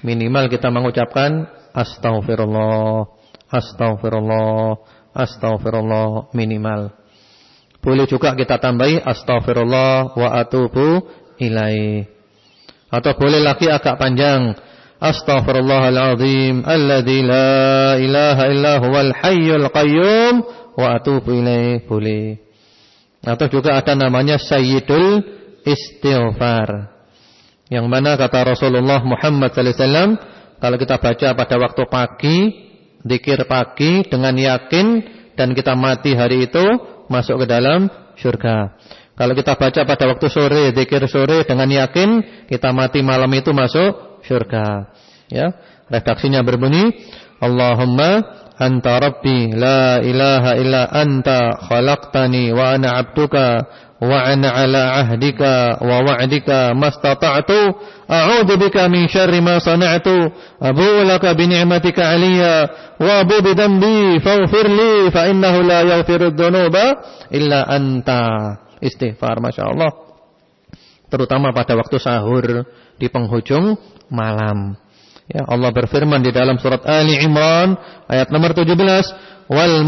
Minimal kita mengucapkan Astaghfirullah Astaghfirullah Astaghfirullah minimal. Boleh juga kita tambahi Astaghfirullah wa atubu ilai Atau boleh lagi agak panjang. Astaghfirullahaladzim Alladzi la ilaha illa huwal hayyul qayyum Wa atubu ilai Boleh. Atau juga ada namanya Sayyidul Istighfar yang mana kata Rasulullah Muhammad wasallam kalau kita baca pada waktu pagi, zikir pagi dengan yakin dan kita mati hari itu masuk ke dalam surga. Kalau kita baca pada waktu sore, zikir sore dengan yakin kita mati malam itu masuk surga. Ya, redaksinya berbunyi Allahumma anta rabbi la ilaha illa anta khalaqtani wa ana 'abduka wa ana ala ahdika wa wa'dika mastata'tu a'udzu bika min syarri ma sana'tu abu laka bi ni'matika alayya wa abu bi dhanbi faghfir li fa innahu la yaghfiru dhunuba illa anta istighfar masyaallah terutama pada waktu sahur di penghujung malam. Ya Allah berfirman di dalam surat Ali Imran ayat nomor 17 wal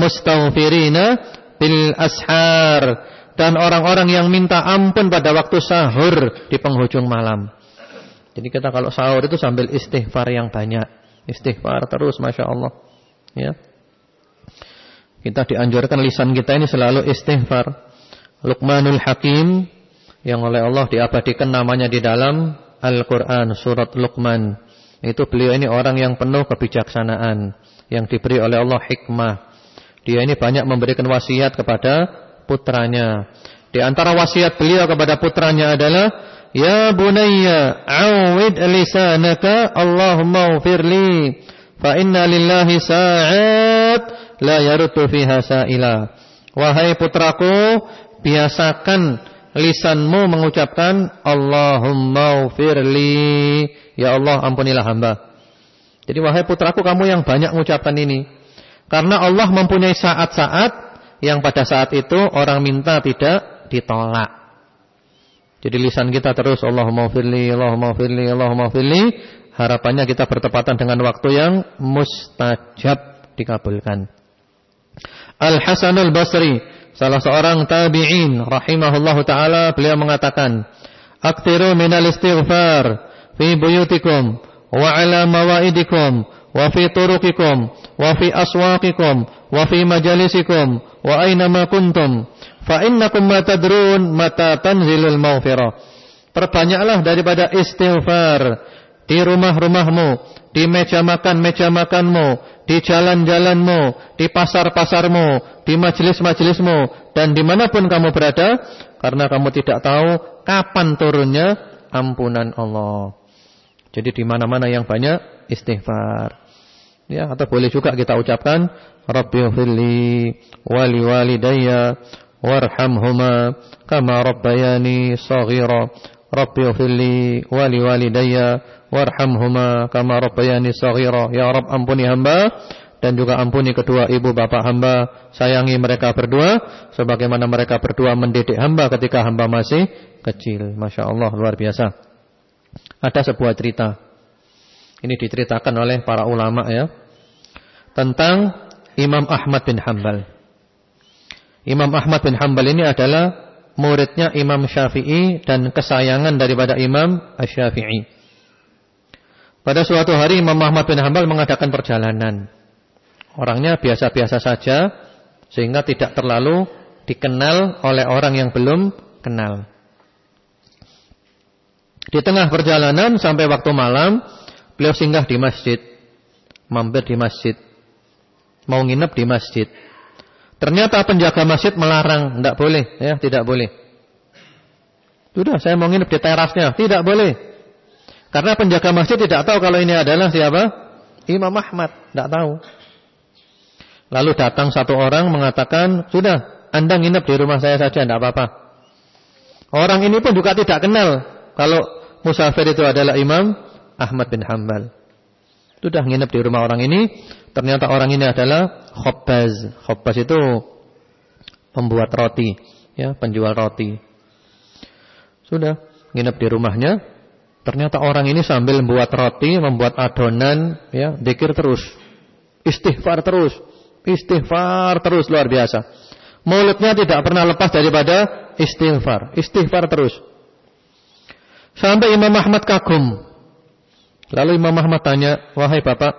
bil ashar dan orang-orang yang minta ampun pada waktu sahur di penghujung malam. Jadi kita kalau sahur itu sambil istighfar yang banyak. Istighfar terus Masya Allah. Ya. Kita dianjurkan lisan kita ini selalu istighfar. Luqmanul Hakim yang oleh Allah diabadikan namanya di dalam Al-Quran surat Luqman. Itu beliau ini orang yang penuh kebijaksanaan. Yang diberi oleh Allah hikmah. Dia ini banyak memberikan wasiat kepada putranya. Di antara wasiat beliau kepada putranya adalah Ya bunayya awid lisanaka Allahumma ufirli Fa inna lillahi sa'at La yarutu fiha sa'ila. Wahai putraku Biasakan lisanmu mengucapkan Allahumma ufirli Ya Allah ampunilah hamba. Jadi wahai putraku kamu yang banyak mengucapkan ini. Karena Allah mempunyai saat-saat yang pada saat itu orang minta tidak ditolak. Jadi lisan kita terus Allahumma firli, Allahumma firli, Allahumma firli. Harapannya kita bertepatan dengan waktu yang mustajab dikabulkan. Al-Hasan al-Basri, salah seorang tabi'in rahimahullahu taala, beliau mengatakan, "Aktiru minal istighfar fi buyutikum wa ala mawaidikum wa fi turuqikum wa fi aswaqikum wa fi majalisikum wa aina ma kuntum. Fa innakum ma tadrun mata tanzilul perbanyaklah daripada istighfar di rumah-rumahmu di meja makan meja makanmu di jalan-jalanmu di pasar-pasarmu di majelis-majelismu dan di mana pun kamu berada karena kamu tidak tahu kapan turunnya ampunan Allah. Jadi di mana-mana yang banyak istighfar Ya, atau boleh juga kita ucapkan Rabbighfirli wa liwalidayya warhamhuma kama rabbayani shaghira. Rabbighfirli wa liwalidayya warhamhuma kama rabbayani shaghira. Ya Rabb ampuni hamba dan juga ampuni kedua ibu bapak hamba, sayangi mereka berdua sebagaimana mereka berdua mendidik hamba ketika hamba masih kecil. Masya Allah luar biasa. Ada sebuah cerita. Ini diceritakan oleh para ulama ya tentang Imam Ahmad bin Hambal. Imam Ahmad bin Hambal ini adalah muridnya Imam Syafi'i dan kesayangan daripada Imam Syafi'i. Pada suatu hari Imam Ahmad bin Hambal mengadakan perjalanan. Orangnya biasa-biasa saja sehingga tidak terlalu dikenal oleh orang yang belum kenal. Di tengah perjalanan sampai waktu malam, beliau singgah di masjid. Mampir di masjid mau nginep di masjid. Ternyata penjaga masjid melarang, tidak boleh, ya, tidak boleh. Sudah, saya mau nginep di terasnya, tidak boleh. Karena penjaga masjid tidak tahu kalau ini adalah siapa? Imam Ahmad, tidak tahu. Lalu datang satu orang mengatakan, sudah, anda nginep di rumah saya saja, tidak apa-apa. Orang ini pun juga tidak kenal kalau musafir itu adalah Imam Ahmad bin Hambal. Sudah nginep di rumah orang ini, ternyata orang ini adalah khobbaz. Khobbaz itu pembuat roti, ya, penjual roti. Sudah nginep di rumahnya, ternyata orang ini sambil membuat roti, membuat adonan, ya, dikir terus. Istighfar terus. Istighfar terus luar biasa. Mulutnya tidak pernah lepas daripada istighfar. Istighfar terus. Sampai Imam Ahmad kagum. Lalu Imam Ahmad tanya, wahai bapak,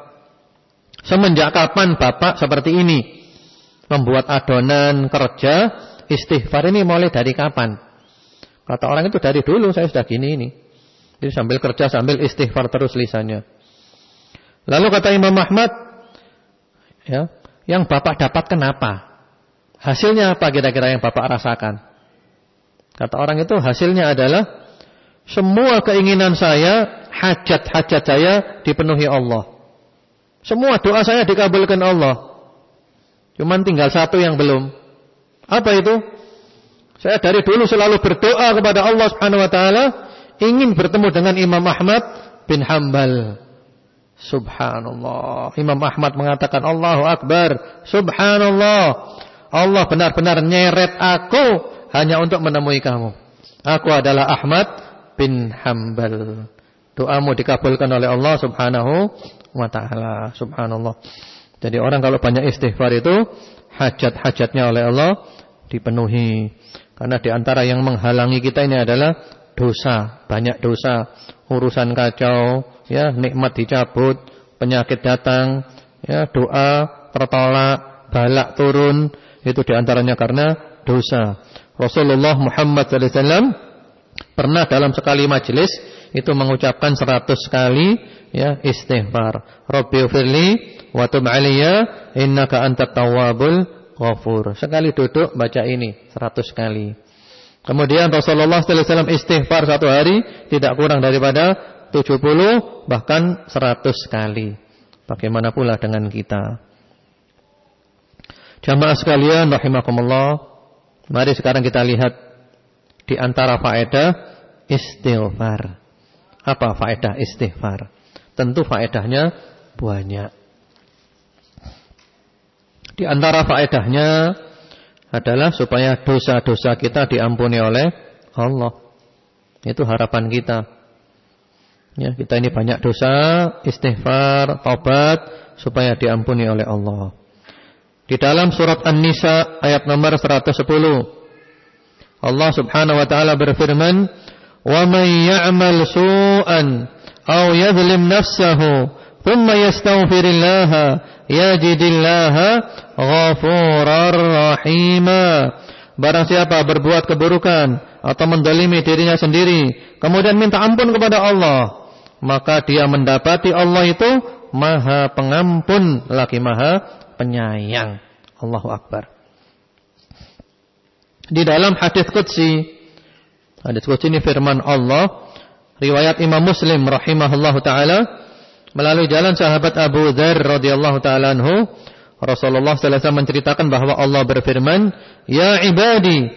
semenjak kapan bapak seperti ini? Membuat adonan kerja, istighfar ini mulai dari kapan? Kata orang itu dari dulu saya sudah gini ini. Jadi sambil kerja sambil istighfar terus lisannya. Lalu kata Imam Ahmad, ya, yang bapak dapat kenapa? Hasilnya apa kira-kira yang bapak rasakan? Kata orang itu hasilnya adalah semua keinginan saya, hajat-hajat saya dipenuhi Allah. Semua doa saya dikabulkan Allah. Cuman tinggal satu yang belum. Apa itu? Saya dari dulu selalu berdoa kepada Allah Subhanahu wa taala ingin bertemu dengan Imam Ahmad bin Hambal. Subhanallah. Imam Ahmad mengatakan Allahu Akbar. Subhanallah. Allah benar-benar nyeret aku hanya untuk menemui kamu. Aku adalah Ahmad bin Hambal. Doamu dikabulkan oleh Allah Subhanahu wa taala. Subhanallah. Jadi orang kalau banyak istighfar itu hajat-hajatnya oleh Allah dipenuhi. Karena di antara yang menghalangi kita ini adalah dosa, banyak dosa, urusan kacau, ya, nikmat dicabut, penyakit datang, ya, doa tertolak, balak turun, itu di antaranya karena dosa. Rasulullah Muhammad sallallahu alaihi wasallam Pernah dalam sekali majelis itu mengucapkan seratus kali ya istighfar. Rabbi firli wa tub alayya innaka antat tawwabul ghafur. Sekali duduk baca ini seratus kali. Kemudian Rasulullah wasallam istighfar satu hari tidak kurang daripada 70 bahkan 100 kali. Bagaimana pula dengan kita? Jamaah sekalian rahimakumullah, mari sekarang kita lihat di antara faedah istighfar. Apa faedah istighfar? Tentu faedahnya banyak. Di antara faedahnya adalah supaya dosa-dosa kita diampuni oleh Allah. Itu harapan kita. Ya, kita ini banyak dosa, istighfar, taubat supaya diampuni oleh Allah. Di dalam surat An-Nisa ayat nomor 110 Allah Subhanahu wa taala berfirman, "Wa may ya'mal su'an aw yadhlim nafsahu thumma yastaghfirillaha yajidillaha ghafurar rahima." Barang siapa berbuat keburukan atau mendalimi dirinya sendiri, kemudian minta ampun kepada Allah, maka dia mendapati Allah itu Maha Pengampun lagi Maha Penyayang. Allahu Akbar. Di dalam hadis qudsi, hadis qudsi ini firman Allah, riwayat Imam Muslim rahimahullahu taala melalui jalan sahabat Abu Dzar radhiyallahu taala anhu, Rasulullah sallallahu menceritakan bahwa Allah berfirman, "Ya ibadi,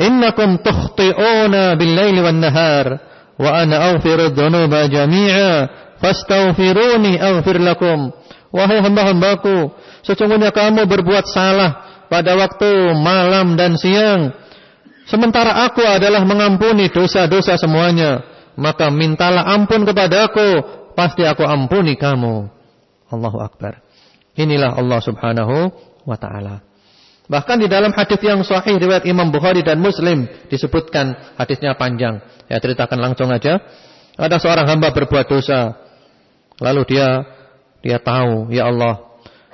innakum tukhti'una bil-laili wan-nahar wa ana aghfiru dzunuba jami'a, fastaghfiruni aghfir lakum." Wahai hamba-hambaku, sesungguhnya kamu berbuat salah pada waktu malam dan siang. Sementara aku adalah mengampuni dosa-dosa semuanya. Maka mintalah ampun kepada aku. Pasti aku ampuni kamu. Allahu Akbar. Inilah Allah subhanahu wa ta'ala. Bahkan di dalam hadis yang sahih riwayat Imam Bukhari dan Muslim disebutkan hadisnya panjang. Ya ceritakan langsung aja. Ada seorang hamba berbuat dosa. Lalu dia dia tahu, ya Allah,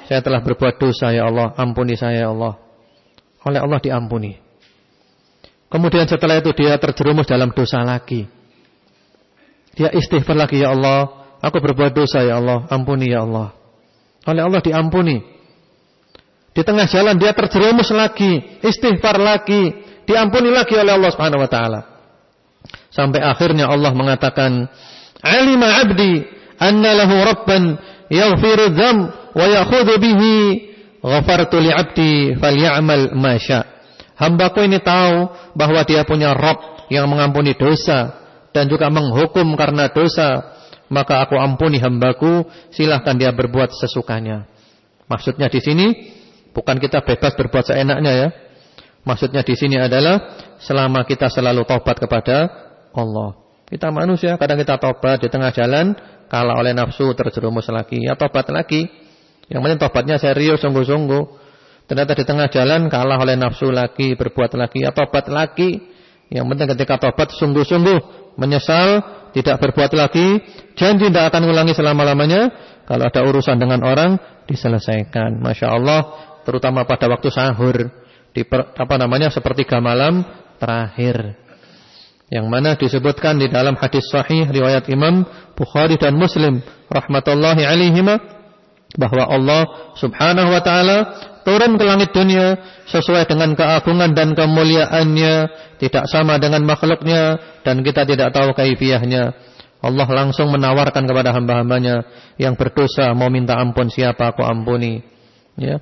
saya telah berbuat dosa ya Allah, ampuni saya ya Allah. Oleh Allah diampuni. Kemudian setelah itu dia terjerumus dalam dosa lagi. Dia istighfar lagi ya Allah, aku berbuat dosa ya Allah, ampuni ya Allah. Oleh Allah diampuni. Di tengah jalan dia terjerumus lagi, istighfar lagi, diampuni lagi oleh Allah Subhanahu wa taala. Sampai akhirnya Allah mengatakan, "Alima 'abdi anna lahu rabban yaghfiru dzam wa bihi ghafartu li falyamal ma syaa." Hambaku ini tahu bahwa dia punya Rabb yang mengampuni dosa dan juga menghukum karena dosa. Maka aku ampuni hambaku, silahkan dia berbuat sesukanya. Maksudnya di sini bukan kita bebas berbuat seenaknya ya. Maksudnya di sini adalah selama kita selalu tobat kepada Allah. Kita manusia, kadang kita tobat di tengah jalan, kalah oleh nafsu terjerumus lagi, ya tobat lagi. Yang penting tobatnya serius sungguh-sungguh. Ternyata di tengah jalan kalah oleh nafsu lagi, berbuat lagi, atau tobat lagi. Yang penting ketika tobat sungguh-sungguh menyesal, tidak berbuat lagi, janji tidak akan ulangi selama-lamanya. Kalau ada urusan dengan orang, diselesaikan. Masya Allah, terutama pada waktu sahur, di per, apa namanya sepertiga malam terakhir. Yang mana disebutkan di dalam hadis sahih riwayat Imam Bukhari dan Muslim rahmatullahi alaihima bahwa Allah Subhanahu wa taala turun ke langit dunia sesuai dengan keagungan dan kemuliaannya, tidak sama dengan makhluknya dan kita tidak tahu kaifiahnya. Allah langsung menawarkan kepada hamba-hambanya yang berdosa mau minta ampun siapa aku ampuni. Ya.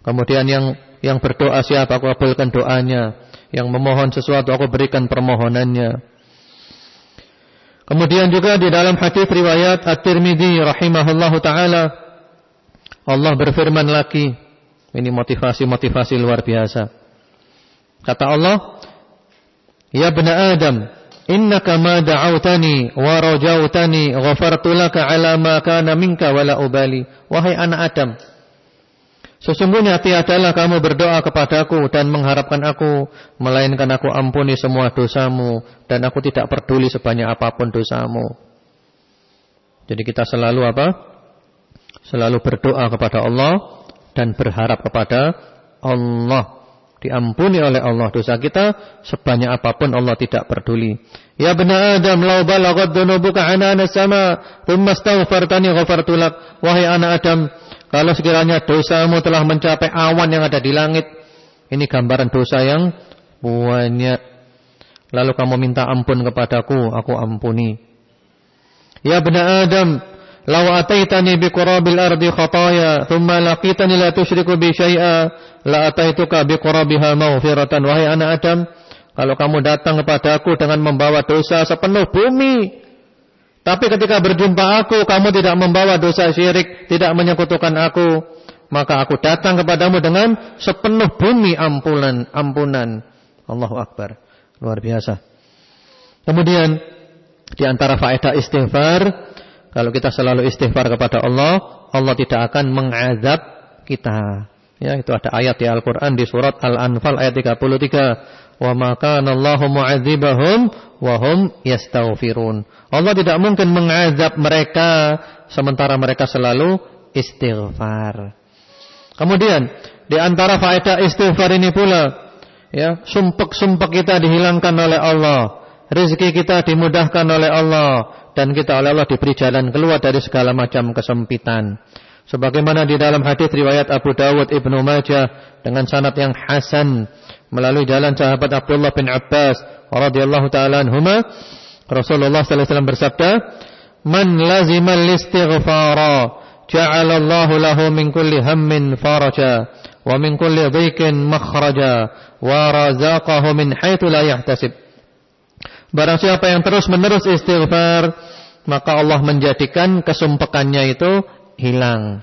Kemudian yang yang berdoa siapa aku kabulkan doanya. Yang memohon sesuatu aku berikan permohonannya. Kemudian juga di dalam hadis riwayat At-Tirmidzi rahimahullahu taala Allah berfirman lagi ini motivasi-motivasi luar biasa. Kata Allah, Ya bena Adam, innaka ma da'autani wa rajautani ghafartu laka ala ma kana minka wala ubali. Wahai anak Adam, Sesungguhnya tiadalah kamu berdoa kepadaku dan mengharapkan aku, melainkan aku ampuni semua dosamu, dan aku tidak peduli sebanyak apa pun dosamu. Jadi kita selalu apa? Selalu berdoa kepada Allah dan berharap kepada Allah. Diampuni oleh Allah dosa kita sebanyak apa pun Allah tidak peduli. Ya benar Adam, lau balagat dunubuka anana sama, thumma astaghfartani ghafartu lak. Wahai anak Adam, kalau sekiranya dosamu telah mencapai awan yang ada di langit, ini gambaran dosa yang banyak. Lalu kamu minta ampun kepadaku, aku ampuni. Ya benar Adam, Lau ataitani bi qurabil ardi khataya thumma laqitani la tusyriku bi syai'a la ataituka bi qurabiha maghfiratan wahai anak Adam kalau kamu datang kepadaku dengan membawa dosa sepenuh bumi. Tapi ketika berjumpa aku kamu tidak membawa dosa syirik tidak menyekutukan aku. Maka aku datang kepadamu dengan sepenuh bumi ampunan ampunan. Allahu akbar. Luar biasa. Kemudian di antara faedah istighfar kalau kita selalu istighfar kepada Allah, Allah tidak akan mengazab kita. Ya, itu ada ayat di Al-Qur'an di surat Al-Anfal ayat 33. Wa ma kana Allahu mu'adzibahum wa hum yastaghfirun. Allah tidak mungkin mengazab mereka sementara mereka selalu istighfar. Kemudian di antara faedah istighfar ini pula ya, sumpek-sumpek kita dihilangkan oleh Allah, rezeki kita dimudahkan oleh Allah, dan kita oleh Allah diberi jalan keluar dari segala macam kesempitan. Sebagaimana di dalam hadis riwayat Abu Dawud Ibnu Majah dengan sanad yang hasan melalui jalan sahabat Abdullah bin Abbas radhiyallahu taala anhuma Rasulullah sallallahu alaihi wasallam bersabda, "Man lazima al-istighfara ja'ala Allahu lahu min kulli hammin faraja wa min kulli dhiqin makhraja wa razaqahu min haitsu la yahtasib." Barang siapa yang terus menerus istighfar, maka Allah menjadikan kesumpekannya itu hilang.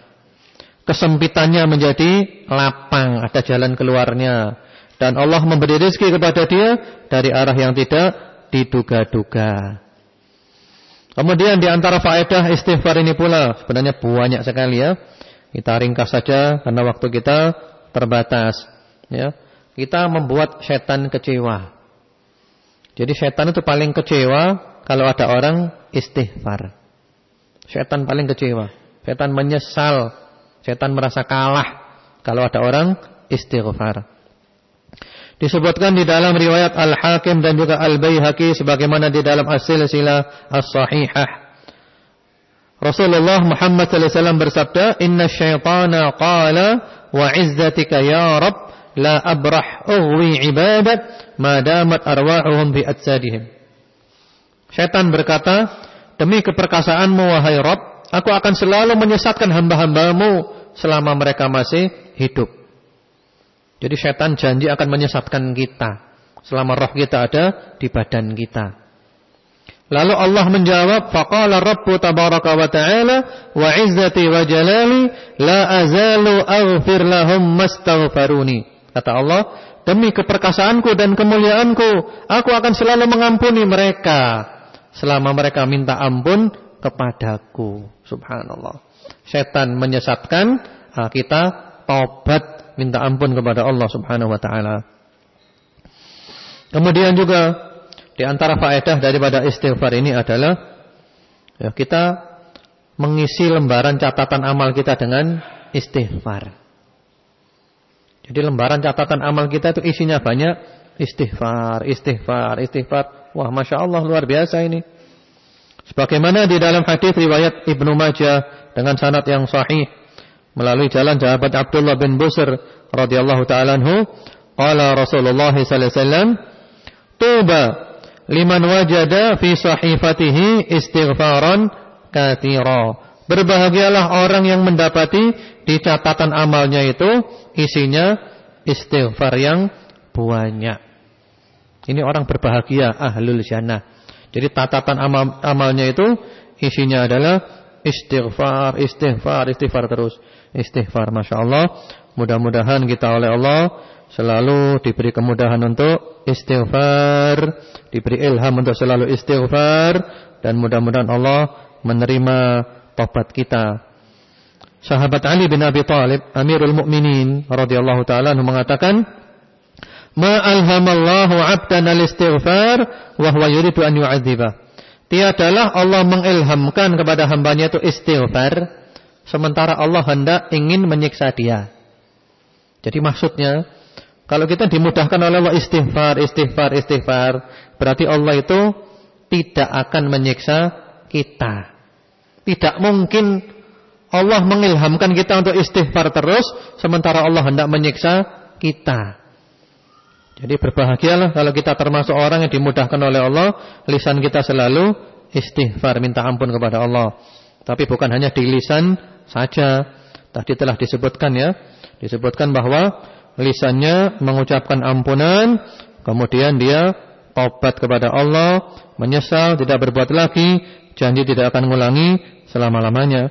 Kesempitannya menjadi lapang, ada jalan keluarnya. Dan Allah memberi rezeki kepada dia dari arah yang tidak diduga-duga. Kemudian di antara faedah istighfar ini pula sebenarnya banyak sekali ya. Kita ringkas saja karena waktu kita terbatas. Ya, kita membuat setan kecewa. Jadi setan itu paling kecewa kalau ada orang istighfar. Setan paling kecewa. Setan menyesal. Setan merasa kalah kalau ada orang istighfar. Disebutkan di dalam riwayat Al-Hakim dan juga Al-Baihaqi sebagaimana di dalam As-Silsilah As-Sahihah. Rasulullah Muhammad wasallam bersabda, "Inna syaitana qala wa izzatika ya Rabb la abrah ughwi ibadat damat arwahuhum bi atsadihim. Setan berkata, demi keperkasaanmu wahai Rabb, aku akan selalu menyesatkan hamba-hambamu selama mereka masih hidup. Jadi setan janji akan menyesatkan kita selama roh kita ada di badan kita. Lalu Allah menjawab, faqala Rabbu tabaraka wa ta'ala wa 'izzati wa jalali la azalu aghfir lahum mastaghfaruni. Kata Allah, demi keperkasaanku dan kemuliaanku, aku akan selalu mengampuni mereka selama mereka minta ampun kepadaku. Subhanallah. Setan menyesatkan, kita taubat minta ampun kepada Allah Subhanahu wa taala. Kemudian juga di antara faedah daripada istighfar ini adalah ya, kita mengisi lembaran catatan amal kita dengan istighfar. Jadi lembaran catatan amal kita itu isinya banyak istighfar, istighfar, istighfar. Wah, masya Allah luar biasa ini. Sebagaimana di dalam hadis riwayat Ibnu Majah dengan sanad yang sahih melalui jalan sahabat Abdullah bin Busr radhiyallahu taala anhu, qala Rasulullah sallallahu alaihi wasallam, "Tuba liman wajada fi sahifatihi istighfaran katsira. Berbahagialah orang yang mendapati di catatan amalnya itu isinya istighfar yang banyak. Ini orang berbahagia ahlul jannah. Jadi catatan amal, amalnya itu isinya adalah istighfar, istighfar, istighfar terus. Istighfar, masya Allah. Mudah-mudahan kita oleh Allah selalu diberi kemudahan untuk istighfar, diberi ilham untuk selalu istighfar dan mudah-mudahan Allah menerima tobat kita. Sahabat Ali bin Abi Thalib, Amirul Mukminin radhiyallahu taala mengatakan, "Ma alhamallahu 'abdan al-istighfar wa huwa yuridu an yu'adzibah." Tiadalah Allah mengilhamkan kepada hambanya itu istighfar sementara Allah hendak ingin menyiksa dia. Jadi maksudnya kalau kita dimudahkan oleh Allah istighfar, istighfar, istighfar, berarti Allah itu tidak akan menyiksa kita. Tidak mungkin Allah mengilhamkan kita untuk istighfar terus sementara Allah hendak menyiksa kita. Jadi berbahagialah kalau kita termasuk orang yang dimudahkan oleh Allah, lisan kita selalu istighfar, minta ampun kepada Allah. Tapi bukan hanya di lisan saja. Tadi telah disebutkan ya, disebutkan bahwa lisannya mengucapkan ampunan, kemudian dia taubat kepada Allah, menyesal, tidak berbuat lagi, janji tidak akan mengulangi selama-lamanya.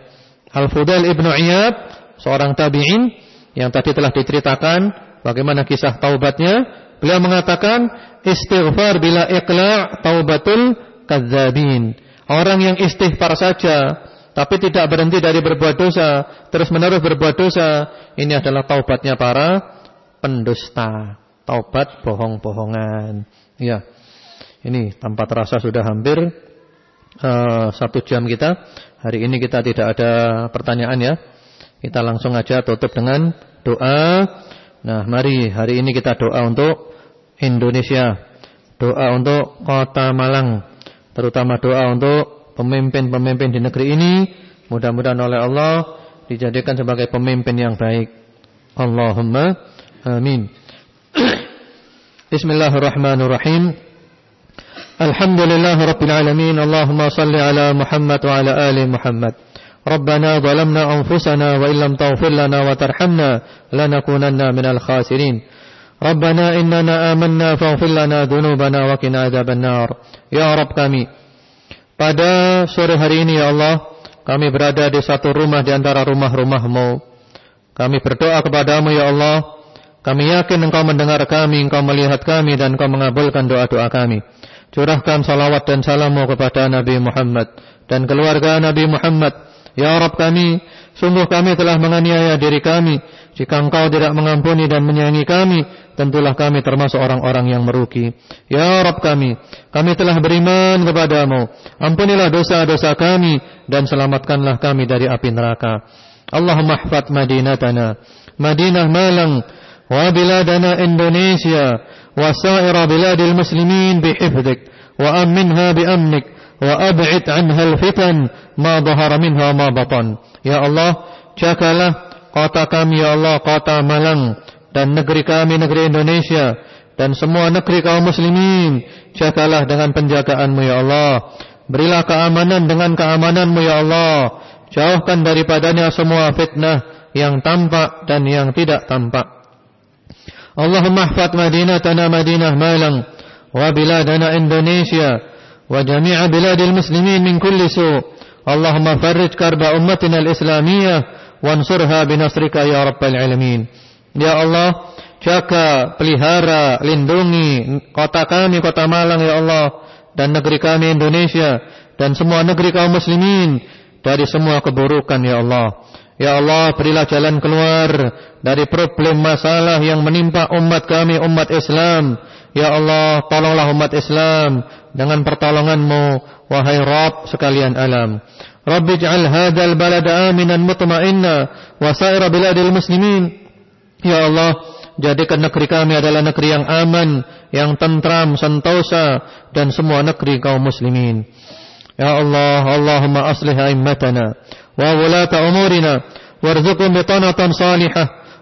Al-Fudail Ibnu Iyad, seorang tabi'in yang tadi telah diceritakan bagaimana kisah taubatnya, beliau mengatakan istighfar bila iqla' taubatul kadzabin. Orang yang istighfar saja tapi tidak berhenti dari berbuat dosa, terus menerus berbuat dosa, ini adalah taubatnya para pendusta, taubat bohong-bohongan. Ya, ini tanpa terasa sudah hampir Eh, satu jam kita. Hari ini kita tidak ada pertanyaan ya. Kita langsung aja tutup dengan doa. Nah, mari hari ini kita doa untuk Indonesia. Doa untuk kota Malang. Terutama doa untuk pemimpin-pemimpin di negeri ini. Mudah-mudahan oleh Allah dijadikan sebagai pemimpin yang baik. Allahumma amin. Bismillahirrahmanirrahim. الحمد لله رب العالمين اللهم صل على محمد وعلى آل محمد ربنا ظلمنا أنفسنا وإن لم تغفر لنا وترحمنا لنكونن من الخاسرين ربنا إننا آمنا فاغفر لنا ذنوبنا وقنا عذاب النار Ya Rabb kami Pada sore hari ini ya Allah Kami berada di satu rumah di antara rumah-rumahmu Kami berdoa kepadamu ya Allah kami yakin engkau mendengar kami, engkau melihat kami dan engkau mengabulkan doa-doa kami. Curahkan salawat dan salammu kepada Nabi Muhammad dan keluarga Nabi Muhammad. Ya Rabb kami, sungguh kami telah menganiaya diri kami. Jika engkau tidak mengampuni dan menyayangi kami, tentulah kami termasuk orang-orang yang merugi. Ya Rabb kami, kami telah beriman kepadamu. Ampunilah dosa-dosa kami dan selamatkanlah kami dari api neraka. Allahumma hfad madinatana, Madinah Malang, وبلادنا إندونيسيا وسائر بلاد المسلمين بحفظك وأمنها بأمنك وأبعد عنها الفتن ما ظهر منها ما بطن يا الله jagalah kota kami ya Allah kota Malang dan negeri kami negeri Indonesia dan semua negeri kaum muslimin jagalah dengan penjagaanmu ya Allah berilah keamanan dengan keamananmu ya Allah jauhkan daripadanya semua fitnah yang tampak dan yang tidak tampak Allahumma ahfad madinatana Madinah Malang wa biladana Indonesia wa jami'a biladil muslimin min kulli Allahumma farrij karba ummatina al-islamiyah wansurha binasrika ya rabbal alamin. Ya Allah, jaga, pelihara, lindungi kota kami, kota Malang ya Allah, dan negeri kami Indonesia, dan semua negeri kaum muslimin dari semua keburukan ya Allah. Ya Allah, berilah jalan keluar dari problem masalah yang menimpa umat kami, umat Islam. Ya Allah, tolonglah umat Islam dengan pertolonganmu, wahai Rabb sekalian alam. Rabbi ij'al hadzal balada aminan mutma'inna wa sa'ira biladil muslimin. Ya Allah, jadikan negeri kami adalah negeri yang aman, yang tentram, sentosa dan semua negeri kaum muslimin. Ya Allah, Allahumma aslih aimmatana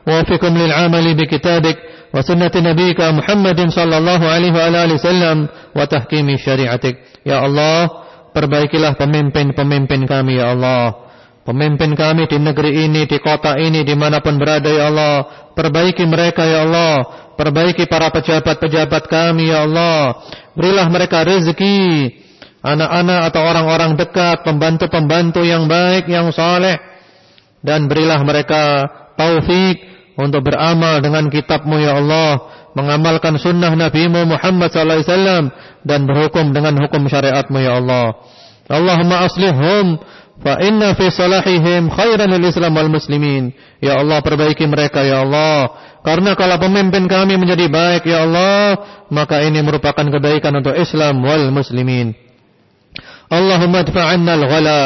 wa fikum lil amali bi kitabik wa sunnati nabiyyika Muhammadin sallallahu alaihi wa alihi wasallam wa tahkimi syariatik. Ya Allah, Perbaikilah pemimpin-pemimpin kami ya Allah. Pemimpin kami di negeri ini, di kota ini, di mana pun berada ya Allah. Perbaiki mereka ya Allah. Perbaiki para pejabat-pejabat kami ya Allah. Berilah mereka rezeki. Anak-anak atau orang-orang dekat, pembantu-pembantu yang baik, yang saleh. Dan berilah mereka taufik untuk beramal dengan kitabmu ya Allah mengamalkan sunnah Nabi Muhammad sallallahu alaihi wasallam dan berhukum dengan hukum syariatmu ya Allah. Allahumma aslihhum fa inna fi salahihim khairan lil Islam wal muslimin. Ya Allah perbaiki mereka ya Allah. Karena kalau pemimpin kami menjadi baik ya Allah, maka ini merupakan kebaikan untuk Islam wal muslimin. Allahumma adfa'anna al-ghala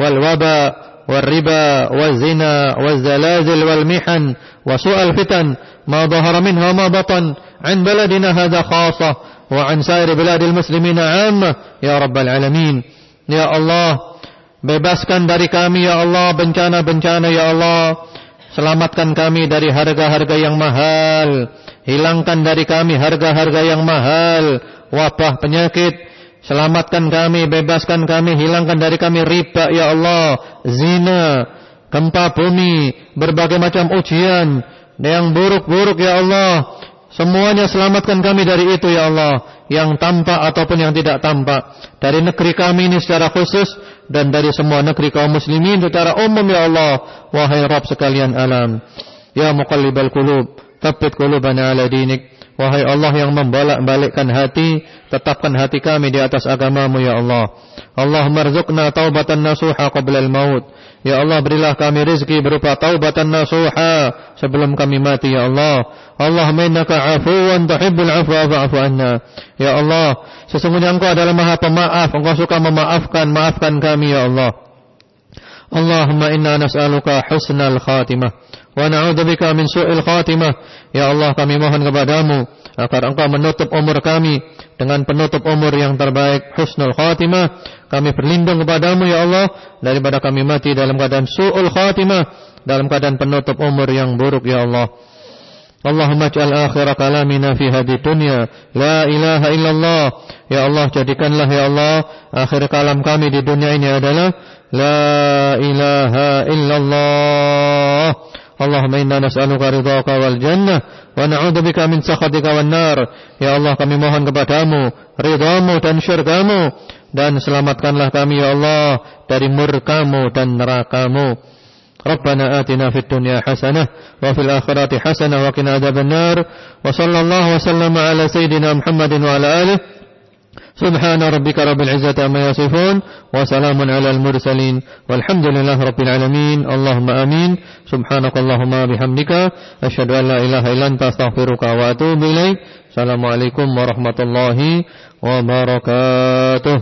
wal waba wal riba wal zina wal zalazil wal mihan wa su'al fitan ma dhahara minha ma batan 'an baladina hadha khassa wa 'an sa'ir biladil muslimina am. ya rabbal alamin ya Allah bebaskan dari kami ya Allah bencana-bencana ya Allah Selamatkan kami dari harga-harga yang mahal. Hilangkan dari kami harga-harga yang mahal. Wabah penyakit. Selamatkan kami, bebaskan kami, hilangkan dari kami riba ya Allah, zina, gempa bumi, berbagai macam ujian yang buruk-buruk ya Allah. Semuanya selamatkan kami dari itu ya Allah, yang tampak ataupun yang tidak tampak. Dari negeri kami ini secara khusus dan dari semua negeri kaum muslimin secara umum ya Allah. Wahai Rabb sekalian alam. Ya muqallibal qulub, tsabbit qulubana ala dinik. Wahai Allah yang membolak-balikkan hati, tetapkan hati kami di atas agamamu ya Allah. Allah marzuqna taubatan nasuha qabla al-maut. Ya Allah berilah kami rezeki berupa taubatan nasuha sebelum kami mati ya Allah. Allah innaka afuwan tuhibbul afwa fa'fu anna. Ya Allah, sesungguhnya Engkau adalah Maha Pemaaf, Engkau suka memaafkan, maafkan kami ya Allah. Allahumma inna nas'aluka husnal khatimah wa na'udzubika min su'il khatimah. Ya Allah, kami mohon kepadamu agar Engkau menutup umur kami dengan penutup umur yang terbaik, husnul khatimah. Kami berlindung kepadamu ya Allah daripada kami mati dalam keadaan su'ul khatimah, dalam keadaan penutup umur yang buruk ya Allah. Allahumma ij'al akhir kalamina fi hadhihi dunya la ilaha illallah. Ya Allah, jadikanlah ya Allah akhir kalam kami di dunia ini adalah la ilaha illallah. Allahumma inna nas'aluka ridhaka wal jannah wa na'udzubika min sakhatika wan nar. Ya Allah kami mohon kepadamu ridhamu dan syurgamu dan selamatkanlah kami ya Allah dari murkamu dan nerakamu. ربنا آتنا في الدنيا حسنة وفي الآخرة حسنة وقنا عذاب النار وصلى الله وسلم على سيدنا محمد وعلى آله سبحان ربك رب العزة عما يصفون وسلام على المرسلين والحمد لله رب العالمين اللهم آمين سبحانك اللهم بحمدك أشهد أن لا إله إلا أنت أستغفرك وأتوب إليك السلام عليكم ورحمة الله وبركاته